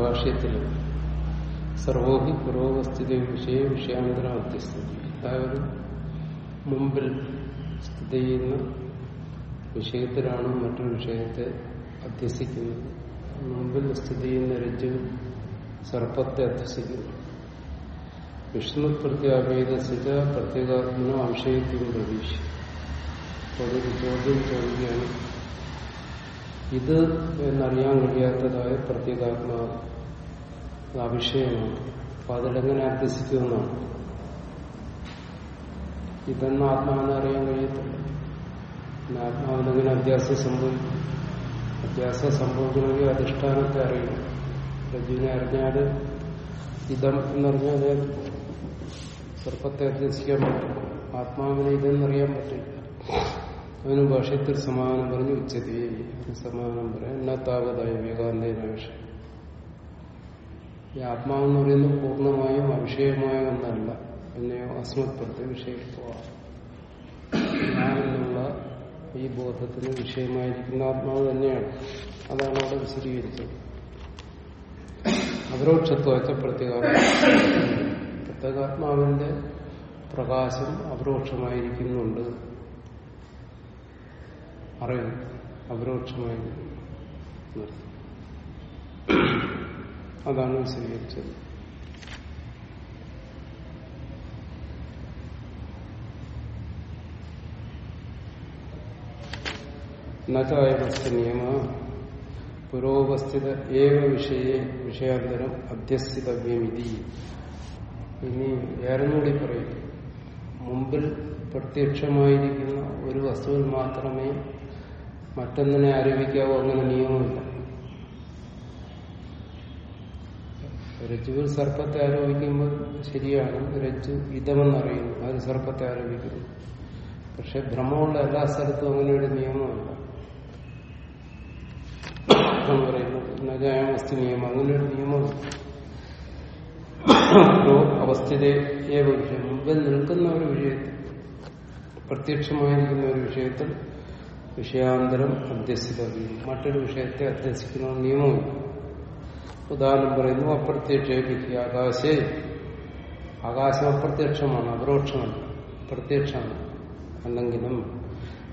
ഭാഷ്യത്തിൽ സർവോഹി പുരോഗസ്ഥിതി വിഷയ വിഷയാന്തര അധ്യസ്ഥിതി എല്ലാവരും മുമ്പിൽ സ്ഥിതി ചെയ്യുന്ന വിഷയത്തിലാണ് മറ്റൊരു വിഷയത്തെ അധ്യസിക്കുന്നത്? മുമ്പിൽ സ്ഥിതി ചെയ്യുന്ന രജ്ജു സർപ്പത്തെ അധ്യസിക്കുന്നു. വിഷ്ണു പ്രത്യാപേതസിച്ച പ്രത്യേകാത്മനോ അംശയത്വം പ്രതീക്ഷ. അതൊരു ചോദ്യം ചോദിക്കുകയാണ്. ഇത് എന്നറിയാൻ കഴിയാത്തതായ പ്രത്യേകാത്മാവ്. അത് അഭിഷേകമാണ് അപ്പൊ അതിലെങ്ങനെ അഭ്യസിക്കുമെന്നാണ് ഇതെന്ന് ആത്മാവെന്ന് അറിയാൻ കഴിയത്തില്ല. ആത്മാവിനെങ്ങനെ അഭ്യാസം സംഭവിക്കും? അഭ്യാസം സംഭവിക്കണമെങ്കിൽ അധിഷ്ഠാനത്തെ അറിയണം. രജുവിനെ അറിഞ്ഞാൽ ഇതം എന്നറിഞ്ഞാൽ സർപ്പത്തെ അഭ്യസിക്കാൻ പറ്റും. ആത്മാവിനെ ഇതെന്നറിയാൻ പറ്റില്ല. അതിന് ഭാഷയത്തിൽ സമാധാനം പറഞ്ഞു ഉച്ചതി. സമാധാനം പറയാം എന്നാത്താവതായ വിവേകാനന്ദന വിഷയം. ഈ ആത്മാവെന്ന് പറയുന്നത് പൂർണമായും അവിഷയമായ ഒന്നല്ല. എന്നെയോ അസ്മത്വത്തെ വിഷയത്വമാണ് ഈ ബോധത്തിന് വിഷയമായിരിക്കുന്ന ആത്മാവ് തന്നെയാണ്. അതാണ് അവിടെ വിശദീകരിച്ചത്. അപരോക്ഷത്വച്ച പ്രത്യേകാത്മ പ്രത്യേകാത്മാവിന്റെ പ്രകാശം അപരോക്ഷമായിരിക്കുന്നുണ്ട്. അറിയും അപരോക്ഷമായിരിക്കുന്നു. അതാണ് സ്വീകരിച്ചത് നിയമ പുരോപസ്ഥിത ഏവ വിഷയെ വിഷയാന്തരം അധ്യസ്ഥിതവ്യമിതി. ഇനി വേറെന്നുകൂടി പറയും മുമ്പിൽ പ്രത്യക്ഷമായിരിക്കുന്ന ഒരു വസ്തുവിൽ മാത്രമേ മറ്റൊന്നിനെ ആരോപിക്കാവൂ അങ്ങനെ നിയമമില്ല. രജ്ജുവിൽ സർപ്പത്തെ ആരോപിക്കുമ്പോൾ ശരിയാണ് രജ്ജു ഇതമെന്നറിയുന്നു അത് സർപ്പത്തെ ആരോപിക്കുന്നു. പക്ഷെ ഭ്രമമുള്ള എല്ലാ സ്ഥലത്തും അങ്ങനെ ഒരു നിയമമല്ല. അസ്ഥി നിയമം അങ്ങനെ ഒരു നിയമമാണ് അവസ്ഥിത ഏവ വിഷയം മുമ്പിൽ നിൽക്കുന്ന ഒരു വിഷയത്തിൽ പ്രത്യക്ഷമായിരിക്കുന്ന ഒരു വിഷയത്തിൽ വിഷയാന്തരം അധ്യസിതവ്യം മറ്റൊരു വിഷയത്തെ അധ്യസിക്കുന്ന നിയമമില്ല. ഉദാഹരണം പറയുന്നു അപ്രത്യക്ഷേപിക്കുക. ആകാശേ ആകാശം അപ്രത്യക്ഷമാണ് അപരോക്ഷമല്ല പ്രത്യക്ഷമാണ്. അല്ലെങ്കിലും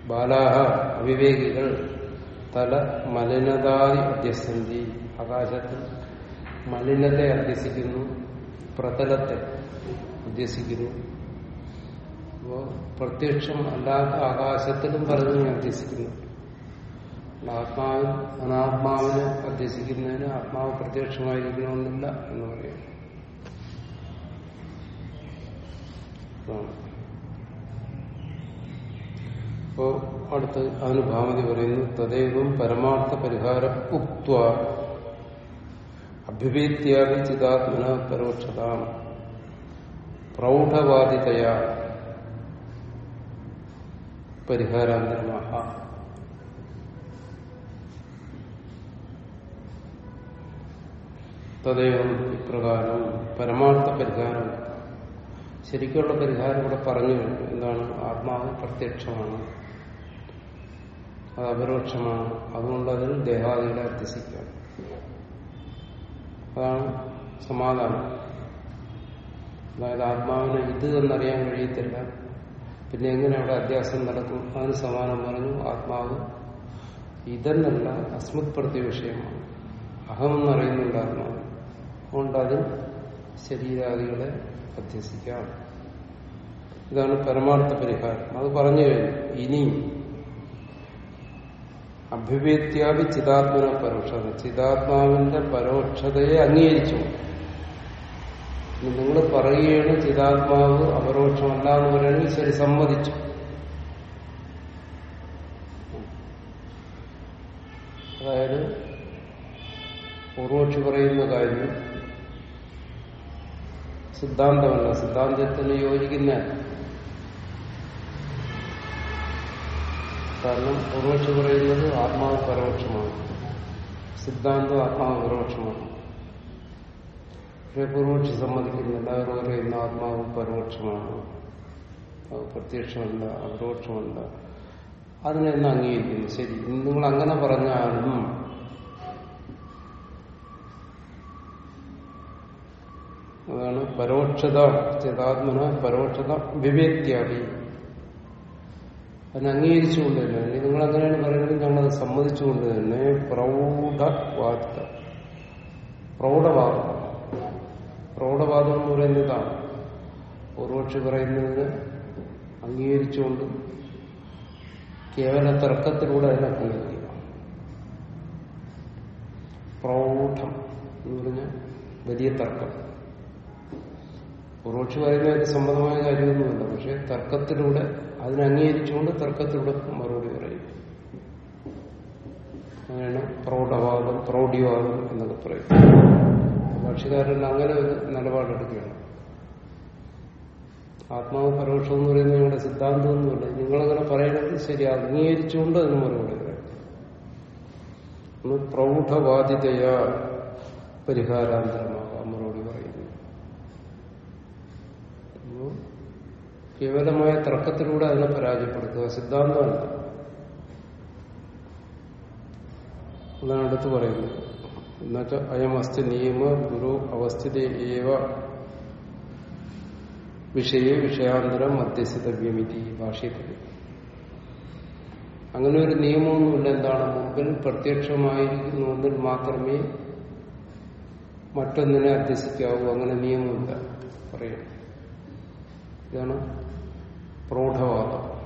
ബാലാഹ അവിവേകികൾ തല മലിനതായി അധ്യസന്ധി ആകാശത്തിൽ മലിനത്തെ അധ്യസിക്കുന്നു പ്രതലത്തെ അധ്യസിക്കുന്നു. അപ്പോ പ്രത്യക്ഷം അല്ലാത്ത ആകാശത്തിലും പറഞ്ഞു അധ്യസിക്കുന്നു. ആത്മാവിൽ അനാത്മാവിനെ അധ്യസിക്കുന്നതിന് ആത്മാവ് പ്രത്യക്ഷമായിരിക്കണമെന്നില്ല എന്ന് പറയാം അപ്പോ അടുത്ത് അതിന് പറയുന്നു തദൈവം പരമാർത്ഥ പരിഹാരം ഉക്വ അഭ്യുപേത്യാദി ചിതാത്മന പരോക്ഷത പ്രൗഢവാദിതയാ പരിഹാരാന്തരമാഹ. തദൈവം ഇപ്രകാരം പരമാർത്ഥ പരിഹാരം. ശരിക്കുള്ള പരിഹാരം ഇവിടെ പറഞ്ഞു എന്താണ്? ആത്മാവ് പ്രത്യക്ഷമാണ്. അത് അപരോക്ഷമാണ്. അതുകൊണ്ട് അതിൽ ദേഹാദികളെ അധ്യസിക്കാം അതാണ് സമാധാനം. അതായത് ആത്മാവിനെ ഇത് എന്നറിയാൻ കഴിയത്തില്ല. പിന്നെ എങ്ങനെ അവിടെ അധ്യാസം നടക്കും? അതിന് സമാനം പറഞ്ഞു ആത്മാവ് ഇതെന്നല്ല അസ്മത് പ്രത്യ വിഷയമാണ്. അഹമെന്നറിയുന്നുണ്ട് ആത്മാവ്. അതുകൊണ്ട് അതിൽ ശരീരാദികളെ അധ്യസിക്കാം ഇതാണ് പരമാർത്ഥ പരിഹാരം. അത് പറഞ്ഞു കഴിഞ്ഞു. ഇനിയും അഭ്യുപേത്യാദി ചിതാത്മന പരോക്ഷത. ചിതാത്മാവിന്റെ പരോക്ഷതയെ അംഗീകരിച്ചു. നിങ്ങൾ പറയുകയാണ് ചിതാത്മാവ് അപരോക്ഷമല്ല എന്ന് പറയുകയാണെങ്കിൽ ശരി സമ്മതിച്ചു. അതായത് പൂർവക്ഷി പറയുന്ന കാര്യം സിദ്ധാന്തമല്ല സിദ്ധാന്തത്തിന് യോജിക്കുന്ന കാരണം പൂർവക്ഷി പറയുന്നത് ആത്മാവ് പരോക്ഷമാണ് സിദ്ധാന്തം ആത്മാവ് പരോക്ഷമാണ് പക്ഷേ പൂർവക്ഷി സമ്മതിക്കുന്നില്ല അവർ പറയുന്ന ആത്മാവ് പരോക്ഷമാണ് അത് പ്രത്യക്ഷമല്ല അപരോക്ഷമല്ല. അതിനെ അംഗീകരിക്കുന്നു. ശരി. നിങ്ങൾ അങ്ങനെ പറഞ്ഞാലും പരോക്ഷത ചേതാത്മന പരോക്ഷത വിവേക്യാടി അതിനെ അംഗീകരിച്ചുകൊണ്ട് തന്നെ അല്ലെങ്കിൽ നിങ്ങൾ അങ്ങനെയാണ് പറയുന്നത് ഞങ്ങളത് സമ്മതിച്ചുകൊണ്ട് തന്നെ പ്രൗഢവാദ. പ്രൗഢവാദം. പ്രൗഢവാദം എന്ന് പറയുന്നത് ഇതാണ്. പൂർവക്ഷി പറയുന്നതിന് അംഗീകരിച്ചുകൊണ്ട് കേവല തർക്കത്തിലൂടെ അതിനെ അംഗീകരിക്കുക. പ്രൗഢം എന്ന് പറഞ്ഞാൽ വലിയ തർക്കം. പൂർവക്ഷി പറയുന്നതിന് സമ്മതമായ കാര്യമൊന്നുമില്ല. പക്ഷെ തർക്കത്തിലൂടെ അതിനെ അംഗീകരിച്ചുകൊണ്ട് തർക്കത്തിലൂടെ മറുപടി പറയും. അങ്ങനെയാണ് പ്രൗഢവാദം പ്രൗഢിവാദം എന്നൊക്കെ പറയും. ഭാഷകാരൻ അങ്ങനെ ഒരു നിലപാടെടുക്കുകയാണ്. ആത്മാവ് പരോക്ഷം എന്ന് പറയുന്നത് നിങ്ങളുടെ സിദ്ധാന്തമൊന്നുമില്ല. നിങ്ങളങ്ങനെ പറയുന്നത് ശരി അംഗീകരിച്ചുകൊണ്ട് അതിന് മറുപടി പറയും. ഒന്ന് പരിഹാരാന്തരമാണ് മറുപടി പറയുന്നു ഒന്ന് കേവലമായ തർക്കത്തിലൂടെ അതിനെ പരാജയപ്പെടുത്തുക. സിദ്ധാന്തമല്ല അതാണ് അടുത്ത് പറയുന്നത്. എന്നുവെച്ചാൽ അയം അസ്ഥി നിയമ ഗുരു അവസ്ഥിത ഏവ വിഷയ വിഷയാന്തരം മധ്യസ്ഥിതവ്യമിതി ഭാഷയത്തിൽ അങ്ങനെ ഒരു നിയമമൊന്നുമില്ല എന്താണ്. മുമ്പിൽ പ്രത്യക്ഷമായിരിക്കുന്നുവെങ്കിൽ മാത്രമേ മറ്റൊന്നിനെ അധ്യസിക്കാവൂ. അങ്ങനെ നിയമമില്ല. പറയാം. ഇതാണ് പ്രൗഢവാദം.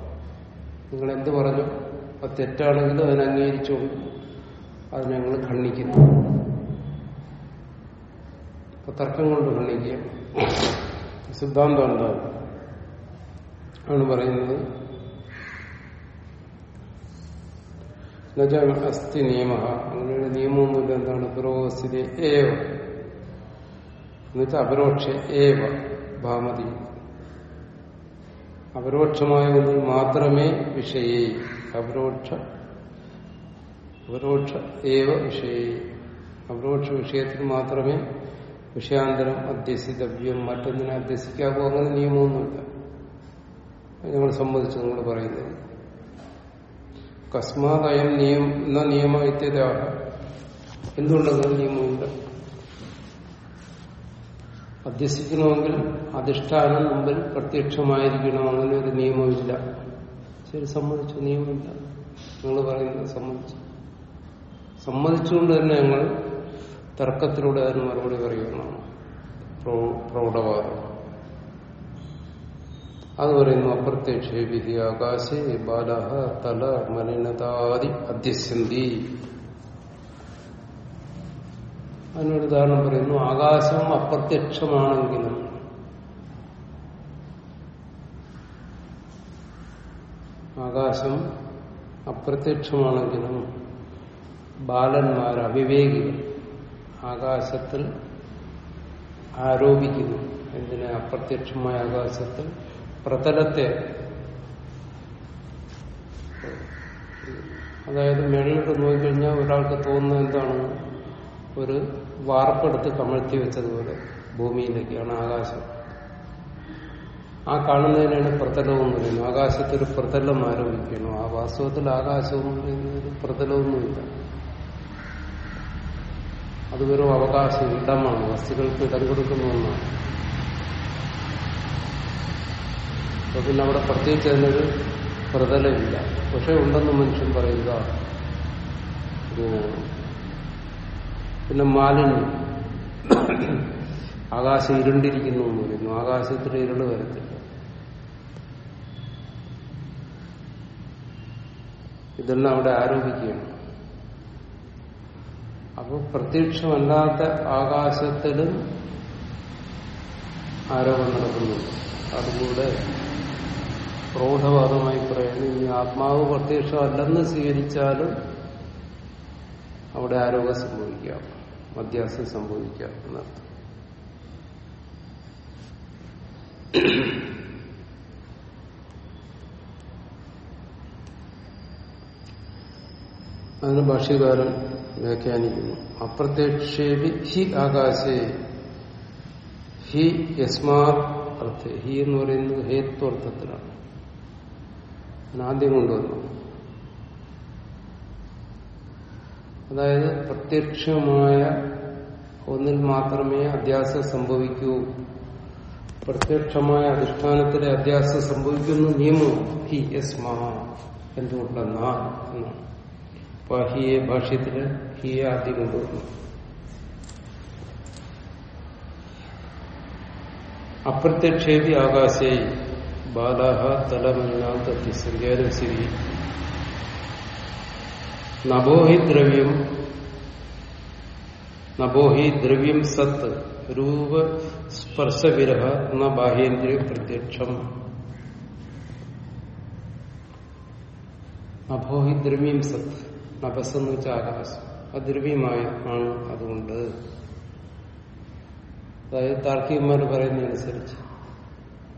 നിങ്ങൾ എന്ത് പറഞ്ഞു? അത് തെറ്റാണെങ്കിലും അതിനെ അംഗീകരിച്ചുകൊണ്ട് അത് ഞങ്ങൾ ഖണ്ഡിക്കുന്നു. അപ്പൊ തർക്കം കൊണ്ട് ഖണ്ഡിക്കുക. സിദ്ധാന്തം ആണ് പറയുന്നത്. അസ്ഥി നിയമ. അങ്ങനെയുള്ള നിയമമൊന്നുമില്ല. എന്താണ്? പുരോഗസ്ഥിതി. ഏവ. എന്നുവെച്ചാൽ അപരോക്ഷ ഏവ. ഭാമതി. അപരോക്ഷമായ ഒന്നിൽ മാത്രമേ വിഷയേ. അപരോക്ഷ അപരോക്ഷ ഏവ വിഷയേ. അപരോക്ഷ വിഷയത്തിൽ മാത്രമേ വിഷയാന്തരം അധ്യസിതവ്യം മറ്റൊന്നിനെ അധ്യസിക്കാവൂ അങ്ങനെ നിയമമൊന്നുമില്ല. ഞങ്ങൾ സംബന്ധിച്ച് നിങ്ങൾ പറയുന്നത്. കസ്മാതയം നിയമം എന്ന നിയമ ഇത്യതാഹ എന്തുകൊണ്ടങ്ങനെ നിയമമില്ല അധ്യസിക്കണമെങ്കിൽ അധിഷ്ഠാനം മുമ്പിൽ പ്രത്യക്ഷമായിരിക്കണം അങ്ങനെ ഒരു നിയമമില്ല. ശരി സമ്മതിച്ചു. നിയമമില്ല. നിങ്ങൾ പറയുന്നത് സമ്മതിച്ചു. സമ്മതിച്ചുകൊണ്ട് തന്നെ ഞങ്ങൾ തർക്കത്തിലൂടെ അതിന് മറുപടി പറയുന്നതാണ് പ്രൗഢവാദം. അത് പറയുന്നു അപ്രത്യക്ഷേപി ആകാശേ ബാലഹ തല മലിനതാദി അധ്യസ്യന്തി അതിനൊരു ഉദാഹരണം പറയുന്നു ആകാശം അപ്രത്യക്ഷമാണെങ്കിലും ആകാശം അപ്രത്യക്ഷമാണെങ്കിലും ബാലന്മാർ അവിവേകികൾ ആകാശത്തിൽ ആരോപിക്കുന്നു. എന്തിനെ? അപ്രത്യക്ഷമായ ആകാശത്തിൽ പ്രതലത്തെ അതായത് മേളിലോട്ട് നോക്കിക്കഴിഞ്ഞാൽ ഒരാൾക്ക് തോന്നുന്നത് എന്താണ്? ഒരു വാർപ്പെടുത്ത് കമഴ്ത്തി വെച്ചതുപോലെ ഭൂമിയിലേക്കാണ് ആകാശം. ആ കാണുന്നതിനാണ് പ്രതലവും പറയുന്നത്. ആകാശത്തൊരു പ്രതലം ആരോപിക്കണം ആ വാസ്തവത്തിൽ ആകാശവും പറയുന്നത് ഒരു പ്രതലമൊന്നുമില്ല. അത് വെറും അവകാശം ഇടമാണ്. വസ്തുക്കൾക്ക് ഇടം കൊടുക്കുന്ന ഒന്നാണ്. അപ്പൊ പിന്നെ അവിടെ പ്രത്യേകിച്ച് അതിനൊരു പ്രതലമില്ല. പക്ഷെ ഉണ്ടെന്ന് മനുഷ്യൻ പറയുക പിന്നെ മാലിന്യം. ആകാശം ഇരുണ്ടിരിക്കുന്നു എന്ന് പറയുന്നു ആകാശത്തിൽ ഇരുൾ വരത്തില്ല. ഇതെല്ലാം അവിടെ ആരോപിക്കുകയാണ്. അപ്പോൾ പ്രത്യക്ഷമല്ലാത്ത ആകാശത്തിലും ആരോപണം നടക്കുന്നുണ്ട് അതുകൂടെ പ്രൗഢവാദമായി പറയുന്നു. ഇനി ആത്മാവ് പ്രത്യക്ഷമല്ലെന്ന് സ്വീകരിച്ചാലും അവിടെ ആരോഗ്യം സംഭവിക്കാം. മധ്യാസം സംഭവിക്കാം എന്നർത്ഥം. അതിന് ഭാഷ്യകാരൻ വ്യാഖ്യാനിക്കുന്നു. അപ്രത്യക്ഷേപി ഹി ആകാശേ. ഹി യസ്മാത് അർത്ഥ. ഹി എന്ന് പറയുന്നത് ഹേത്വർത്ഥത്തിലാണ്. ആദ്യം കൊണ്ടുവന്നു. അതായത് പ്രത്യക്ഷമായ ഒന്നിൽ മാത്രമേ അധ്യാസം സംഭവിക്കൂ. പ്രത്യക്ഷമായ അധിഷ്ഠാനത്തിലെ അധ്യാസം സംഭവിക്കുന്ന. നിയമം ഹി യസ്മാ എന്തുകൊണ്ടെന്നാ എന്നാണ് അപ്പൊ ഹിയെ ഭാഷ്യത്തിൽ ഹിയെ ആദ്യം കൊണ്ടുവന്നു. അപ്രത്യക്ഷേപി ആകാശേ ബാലാഹ തലമന്നാത്തി സംഖ്യാരസിരി നഭോഹി ദ്രവ്യം. നഭോഹി ദ്രവ്യം സത്ത് രൂപ സ്പർശവിരഹ എന്ന ബാഹ്യേന്ദ്രിയ പ്രത്യക്ഷം. നഭോഹി ദ്രവ്യം സത്ത് നഭസ് എന്ന് വെച്ചാൽ ആകാശം. അദ്രവ്യമായ ആണ് അതുകൊണ്ട്. അതായത് താർക്കികന്മാർ പറയുന്നതനുസരിച്ച്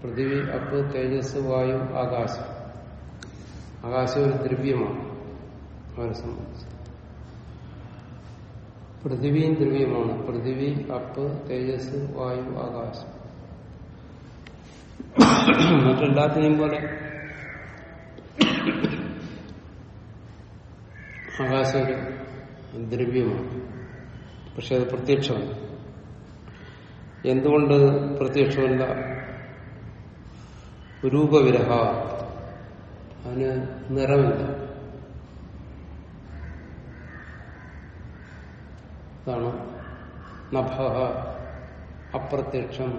പൃഥ്വി അപ്പ് തേജസ് വായു ആകാശം. ആകാശം ഒരു ദ്രവ്യമാണ്. അവരെ സംബന്ധിച്ച് പൃഥിവിയും ദ്രവ്യമാണ് പൃഥിവി അപ്പ് തേജസ് വായു ആകാശം. മറ്റെല്ലാത്തിനെയും പോലെ ആകാശം ഒരു ദ്രവ്യമാണ്. പക്ഷെ അത് പ്രത്യക്ഷമല്ല എന്തുകൊണ്ട് പ്രത്യക്ഷമല്ല? രൂപവിരഹ. അതിന് നിറമില്ല അതാണ് നഭ അപ്രത്യക്ഷം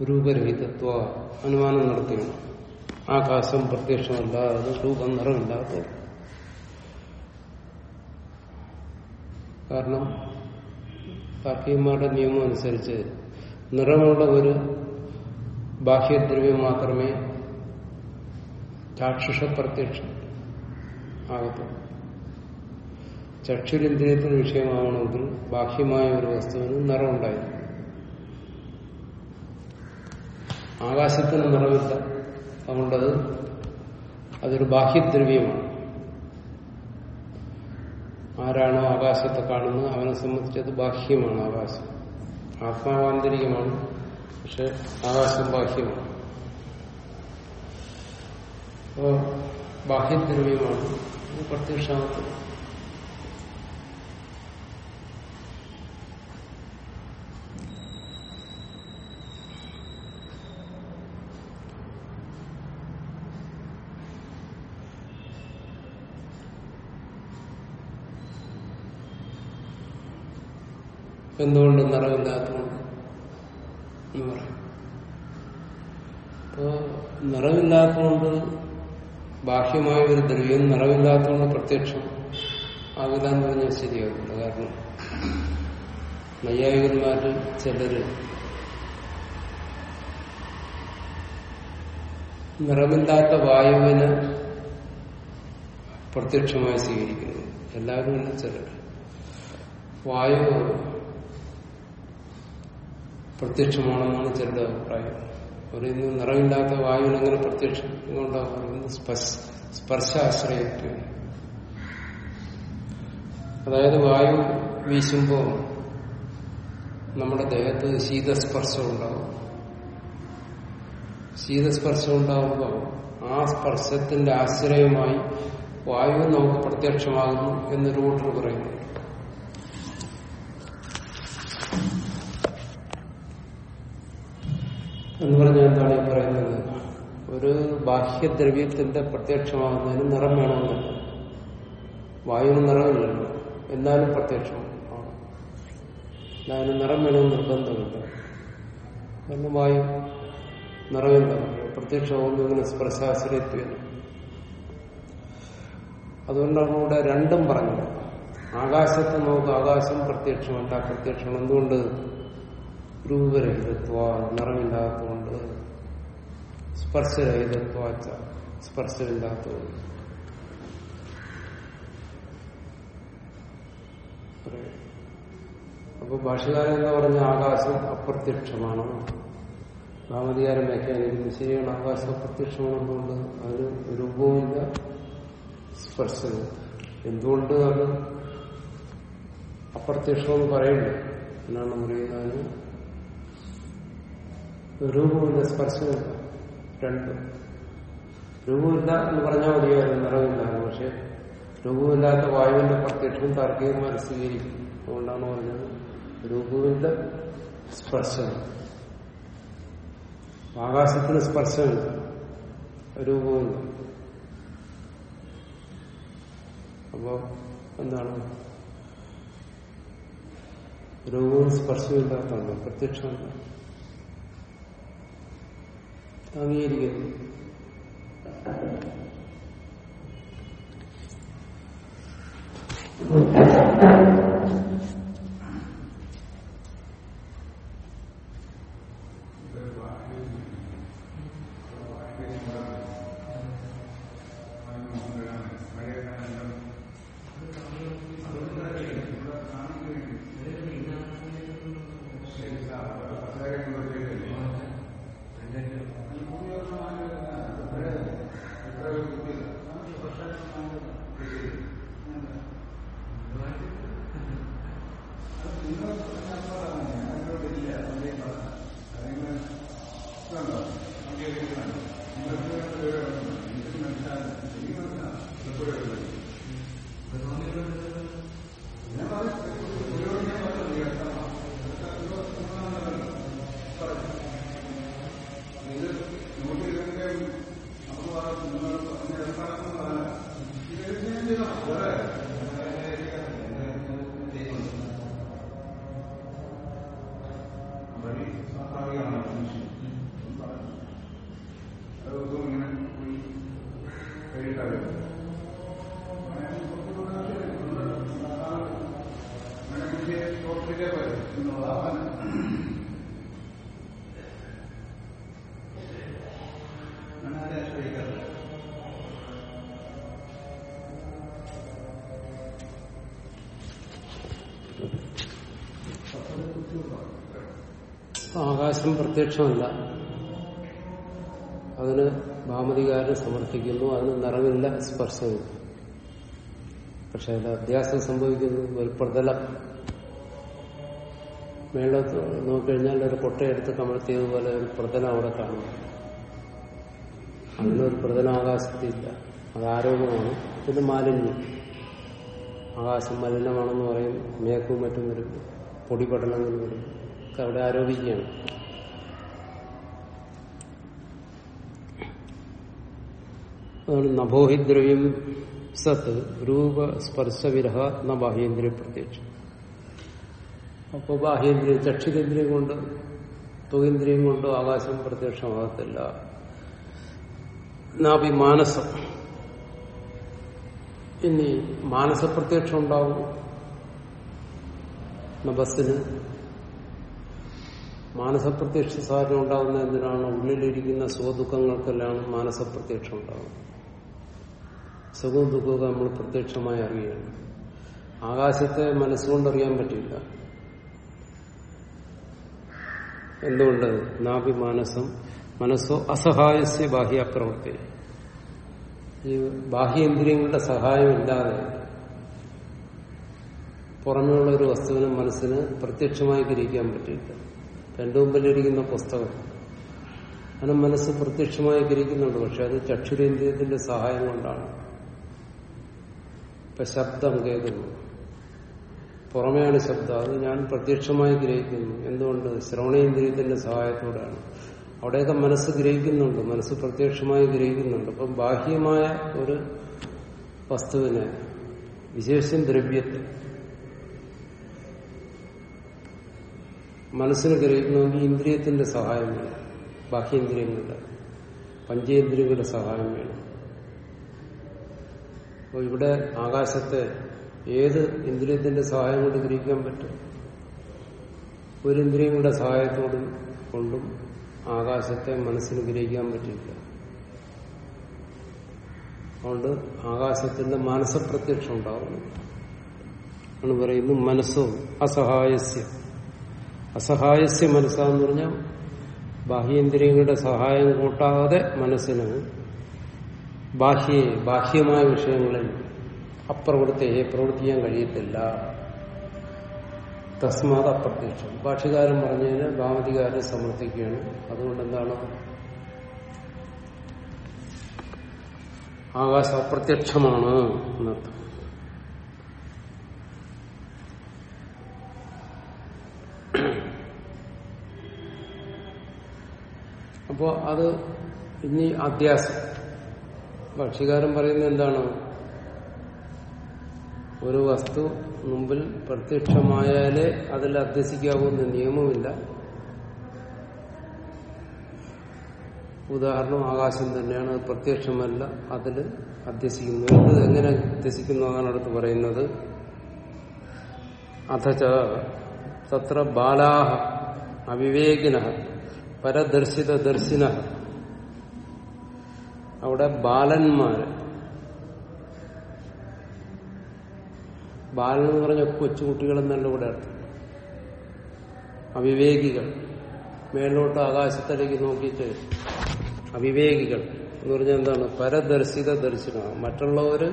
രൂപരഹിതത്വ അനുമാനം നടത്തുകയാണ് ആകാശം പ്രത്യക്ഷമല്ല അത് രൂപം നിറമില്ലാത്ത കാരണം താർക്കികന്മാരുടെ നിയമം അനുസരിച്ച് നിറമുള്ള ഒരു ബാഹ്യദ്രവ്യം മാത്രമേ ചാക്ഷുഷ പ്രത്യക്ഷം ആകത്തുള്ളൂ. ചക്ഷുരേന്ദ്രിയത്തിന് വിഷയമാവണമെങ്കിൽ ബാഹ്യമായ ഒരു വസ്തുവിന് നിറമുണ്ടായിരുന്നു ആകാശത്തിന് നിറമില്ല. അതുകൊണ്ടത് അതൊരു ബാഹ്യദ്രവ്യമാണ്. ആരാണോ ആകാശത്തെ കാണുന്നത് അവനെ സംബന്ധിച്ചത് ബാഹ്യമാണ് ആകാശം. ആത്മാവാന്തരികമാണ് പക്ഷെ ആകാശം ബാഹ്യമാണ്. അപ്പോ ബാഹ്യദ്രവ്യമാണ്. പ്രത്യക്ഷാമത്തിൽ എന്തുകൊണ്ട് നിറവില്ലാത്തതുകൊണ്ട് എന്ന് പറയും അപ്പോ നിറവില്ലാത്തതുകൊണ്ട് ബാഹ്യമായ ഒരു ദ്രവ്യം നിറവില്ലാത്തതുകൊണ്ട് പ്രത്യക്ഷം ആകില്ല എന്ന് പറഞ്ഞാൽ ശരിയാകില്ല കാരണം നൈയായികന്മാരിൽ ചിലര് നിറമില്ലാത്ത വായുവിന് പ്രത്യക്ഷമായി സ്വീകരിക്കുന്നു. എല്ലാവരും ചിലർ വായു പ്രത്യക്ഷമാണെന്നാണ് ചിലരുടെ അഭിപ്രായം. ഒരു നിറമില്ലാത്ത വായുവിന് എങ്ങനെ പ്രത്യക്ഷം പറയുന്നത് സ്പർശാശ്രയത്വം അതായത് വായു വീശുമ്പോൾ നമ്മുടെ ദേഹത്ത് ശീതസ്പർശം ഉണ്ടാവും. ശീതസ്പർശം ഉണ്ടാകുമ്പോൾ ആ സ്പർശത്തിന്റെ ആശ്രയമായി വായു നമുക്ക് പ്രത്യക്ഷമാകുന്നു എന്ന് റൂട്ടർ പറയുന്നു എന്ന് പറഞ്ഞാൽ എന്താണ് ഈ പറയുന്നത് ഒരു ബാഹ്യദ്രവ്യത്തിന്റെ പ്രത്യക്ഷമാകുന്നതിന് നിറം വേണമെന്നില്ല വായുവിന് നിറമില്ലല്ലോ എന്നാലും പ്രത്യക്ഷമാണ് അതിന് നിറം വേണമെന്ന് നിർബന്ധമില്ല. കാരണം വായു. നിറമില്ല പ്രത്യക്ഷമാകുന്നു ഇങ്ങനെ സ്പർശാശ്രയത്വം. അതുകൊണ്ടാണ് ഇവിടെ രണ്ടും പറഞ്ഞത്. ആകാശത്ത് നമുക്ക് ആകാശം പ്രത്യക്ഷമല്ല പ്രത്യക്ഷമാണ് എന്തുകൊണ്ട് രൂപരഹിതത്വ നിറമില്ലാത്തതുകൊണ്ട് സ്പർശരഹിതത്വ സ്പർശമില്ലാത്തതുകൊണ്ട് അപ്പൊ ഭാഷകാരൻ എന്ന് പറഞ്ഞ ആകാശം അപ്രത്യക്ഷമാണ്? നാമധികാരം വ്യാഖ്യാനിക്കുന്നത് ശരിയാണ് ആകാശം അപ്രത്യക്ഷമാണെന്നുകൊണ്ട് അതിന് രൂപവുമില്ല സ്പർശവും എന്തുകൊണ്ട് അത് അപ്രത്യക്ഷമെന്ന് പറയുന്നു എന്നാണ് പറയുന്നതിന് രൂപമില്ല സ്പർശമില്ല രണ്ടും. രൂപമില്ല എന്ന് പറഞ്ഞാൽ മതിയായിരുന്നു നിറമില്ല പക്ഷെ രൂപമില്ലാത്ത വായുവിന്റെ പ്രത്യക്ഷം താർക്കികന്മാർ സ്വീകരിക്കും. അതുകൊണ്ടാണ് പറഞ്ഞത് രൂപമില്ല സ്പർശം ആകാശത്തിന് സ്പർശമില്ല രൂപമില്ല അപ്പോ എന്താണ്? രൂപവും സ്പർശമില്ലാത്തതാണ് പ്രത്യക്ഷമല്ല അംഗീകരിക്കുന്നു. ആകാശം പ്രത്യക്ഷമല്ല. അതിന് ഭാമതികാരൻ സമർത്ഥിക്കുന്നു അതിന് നിറമില്ല സ്പർശമില്ല പക്ഷെ അതിൽ അധ്യാസം സംഭവിക്കുന്നു. ഒരു പ്രതലം. മേളത്ത് നോക്കിക്കഴിഞ്ഞാൽ ഒരു കൊട്ടയെടുത്ത് കമഴ്ത്തിയതുപോലെ ഒരു പ്രതലം അവിടെ കാണും അതിനൊരു പ്രതലം ആകാശത്തില്ല അത് ആരോപണമാണ്. ഇത് മാലിന്യം. ആകാശം മലിനമാണെന്ന് പറയും. മേക്കും മറ്റും വരും പൊടിപടലങ്ങൾ വരും ഒക്കെ അവിടെ ആരോപിക്കുകയാണ്. അതാണ് നഭോഹിദ്രവ്യം. സത്ത് രൂപ സ്പർശവിരഹ എന്ന ബാഹ്യേന്ദ്രിയ പ്രത്യക്ഷം. അപ്പോൾ ബാഹ്യേന്ദ്രിയ ചക്ഷിതേന്ദ്രിയം കൊണ്ട് ത്വകേന്ദ്രിയം കൊണ്ട് ആകാശം പ്രത്യക്ഷമാകത്തില്ല. നാഭി മാനസം. ഇനി മാനസപ്രത്യക്ഷം ഉണ്ടാവും. ബസ്സിന് മാനസപ്രത്യക്ഷ സാധനം ഉണ്ടാകുന്ന എന്തിനാണ്? ഉള്ളിലിരിക്കുന്ന സുഖദുഃഖങ്ങൾക്കെല്ലാം മാനസപ്രത്യക്ഷം ഉണ്ടാകുന്നത് സുഖവും ദുഃഖവും നമ്മൾ പ്രത്യക്ഷമായി അറിയുകയാണ്. ആകാശത്തെ മനസ്സുകൊണ്ടറിയാൻ പറ്റില്ല എന്തുകൊണ്ട് നാഭി മാനസം മനസ്സോ അസഹായസ്യ ബാഹ്യപ്രവൃത്തി ഈ ബാഹ്യേന്ദ്രിയങ്ങളുടെ സഹായമില്ലാതെ പുറമെയുള്ള ഒരു വസ്തുവിന് മനസ്സിന് പ്രത്യക്ഷമായി ഗ്രഹിക്കാൻ പറ്റില്ല രണ്ടു മുമ്പിലിരിക്കുന്ന പുസ്തകം. അതിന് മനസ്സ് പ്രത്യക്ഷമായി ഗ്രഹിക്കുന്നുണ്ട് പക്ഷെ അത് ചക്ഷുരേന്ദ്രിയത്തിന്റെ സഹായം കൊണ്ടാണ്. ഇപ്പൊ ശബ്ദം കേൾക്കുന്നു. പുറമെയാണ് ശബ്ദം. അത് ഞാൻ പ്രത്യക്ഷമായി ഗ്രഹിക്കുന്നു. എന്തുകൊണ്ട്? ശ്രവണേന്ദ്രിയത്തിന്റെ സഹായത്തോടെയാണ് അവിടെയൊക്കെ മനസ്സ് ഗ്രഹിക്കുന്നുണ്ട്. മനസ്സ് പ്രത്യക്ഷമായി ഗ്രഹിക്കുന്നുണ്ട്. അപ്പം ബാഹ്യമായ ഒരു വസ്തുവിനെ വിശേഷം ദ്രവ്യത്തെ മനസ്സിന് ഗ്രഹിക്കണമെങ്കിൽ ഇന്ദ്രിയത്തിന്റെ സഹായം വേണം. ബാഹ്യേന്ദ്രിയങ്ങളുടെ പഞ്ചേന്ദ്രിയങ്ങളുടെ സഹായം വേണം. അപ്പോൾ ഇവിടെ ആകാശത്തെ ഏത് ഇന്ദ്രിയത്തിന്റെ സഹായം കൊണ്ട് ഗ്രഹിക്കാൻ പറ്റും? ഒരു ഇന്ദ്രിയങ്ങളുടെ സഹായത്തോടും കൊണ്ടും ആകാശത്തെ മനസ്സിന് ഗ്രഹിക്കാൻ പറ്റില്ല. അതുകൊണ്ട് ആകാശത്തിന്റെ മാനസപ്രത്യക്ഷം ഉണ്ടാവുന്നു ആണ് പറയുന്നു മനസ്സോ അസഹായസ്യ. അസഹായസ്യ മനസ്സാന്ന് പറഞ്ഞാൽ ബാഹ്യേന്ദ്രിയങ്ങളുടെ സഹായം കൂട്ടാതെ മനസ്സിന് ബാഹ്യ ബാഹ്യമായ വിഷയങ്ങളിൽ അപ്രവൃത്തിയെ പ്രവർത്തിക്കാൻ കഴിയത്തില്ല. തസ്മാത് അപ്രത്യക്ഷം. ഭാഷകാരൻ പറഞ്ഞതിന് ഭാമതികാരൻ സമർത്ഥിക്കുകയാണ്. അതുകൊണ്ട് എന്താണ്? ആകാശം അപ്രത്യക്ഷമാണ് എന്നർത്ഥം. അപ്പോ അത് ഇനി അധ്യാസം. ഭക്ഷ്യകാരൻ പറയുന്നത് എന്താണ്? ഒരു വസ്തു മുമ്പിൽ പ്രത്യക്ഷമായാലേ അതിൽ അധ്യസിക്കാവുന്ന നിയമമില്ല. ഉദാഹരണം ആകാശം തന്നെയാണ് പ്രത്യക്ഷമല്ല അതിൽ അധ്യസിക്കുന്നു എങ്ങനെ അധ്യസിക്കുന്നു എന്നാണ് അടുത്ത് പറയുന്നത്. അഥച തത്ര ബാലാഹ അവിവേകിന പരദർശിത ദർശിന അവിടെ ബാലന്മാര്. ബാലൻ എന്ന് പറഞ്ഞ കൊച്ചുകുട്ടികളെന്നല്ല ഇവിടെ അർത്ഥം. അവിവേകികൾ. മേലോട്ട് ആകാശത്തിലേക്ക് നോക്കിയിട്ട് അവിവേകികൾ എന്ന് പറഞ്ഞാൽ എന്താണ്? പരദർശിത ദർശന മറ്റുള്ളവര്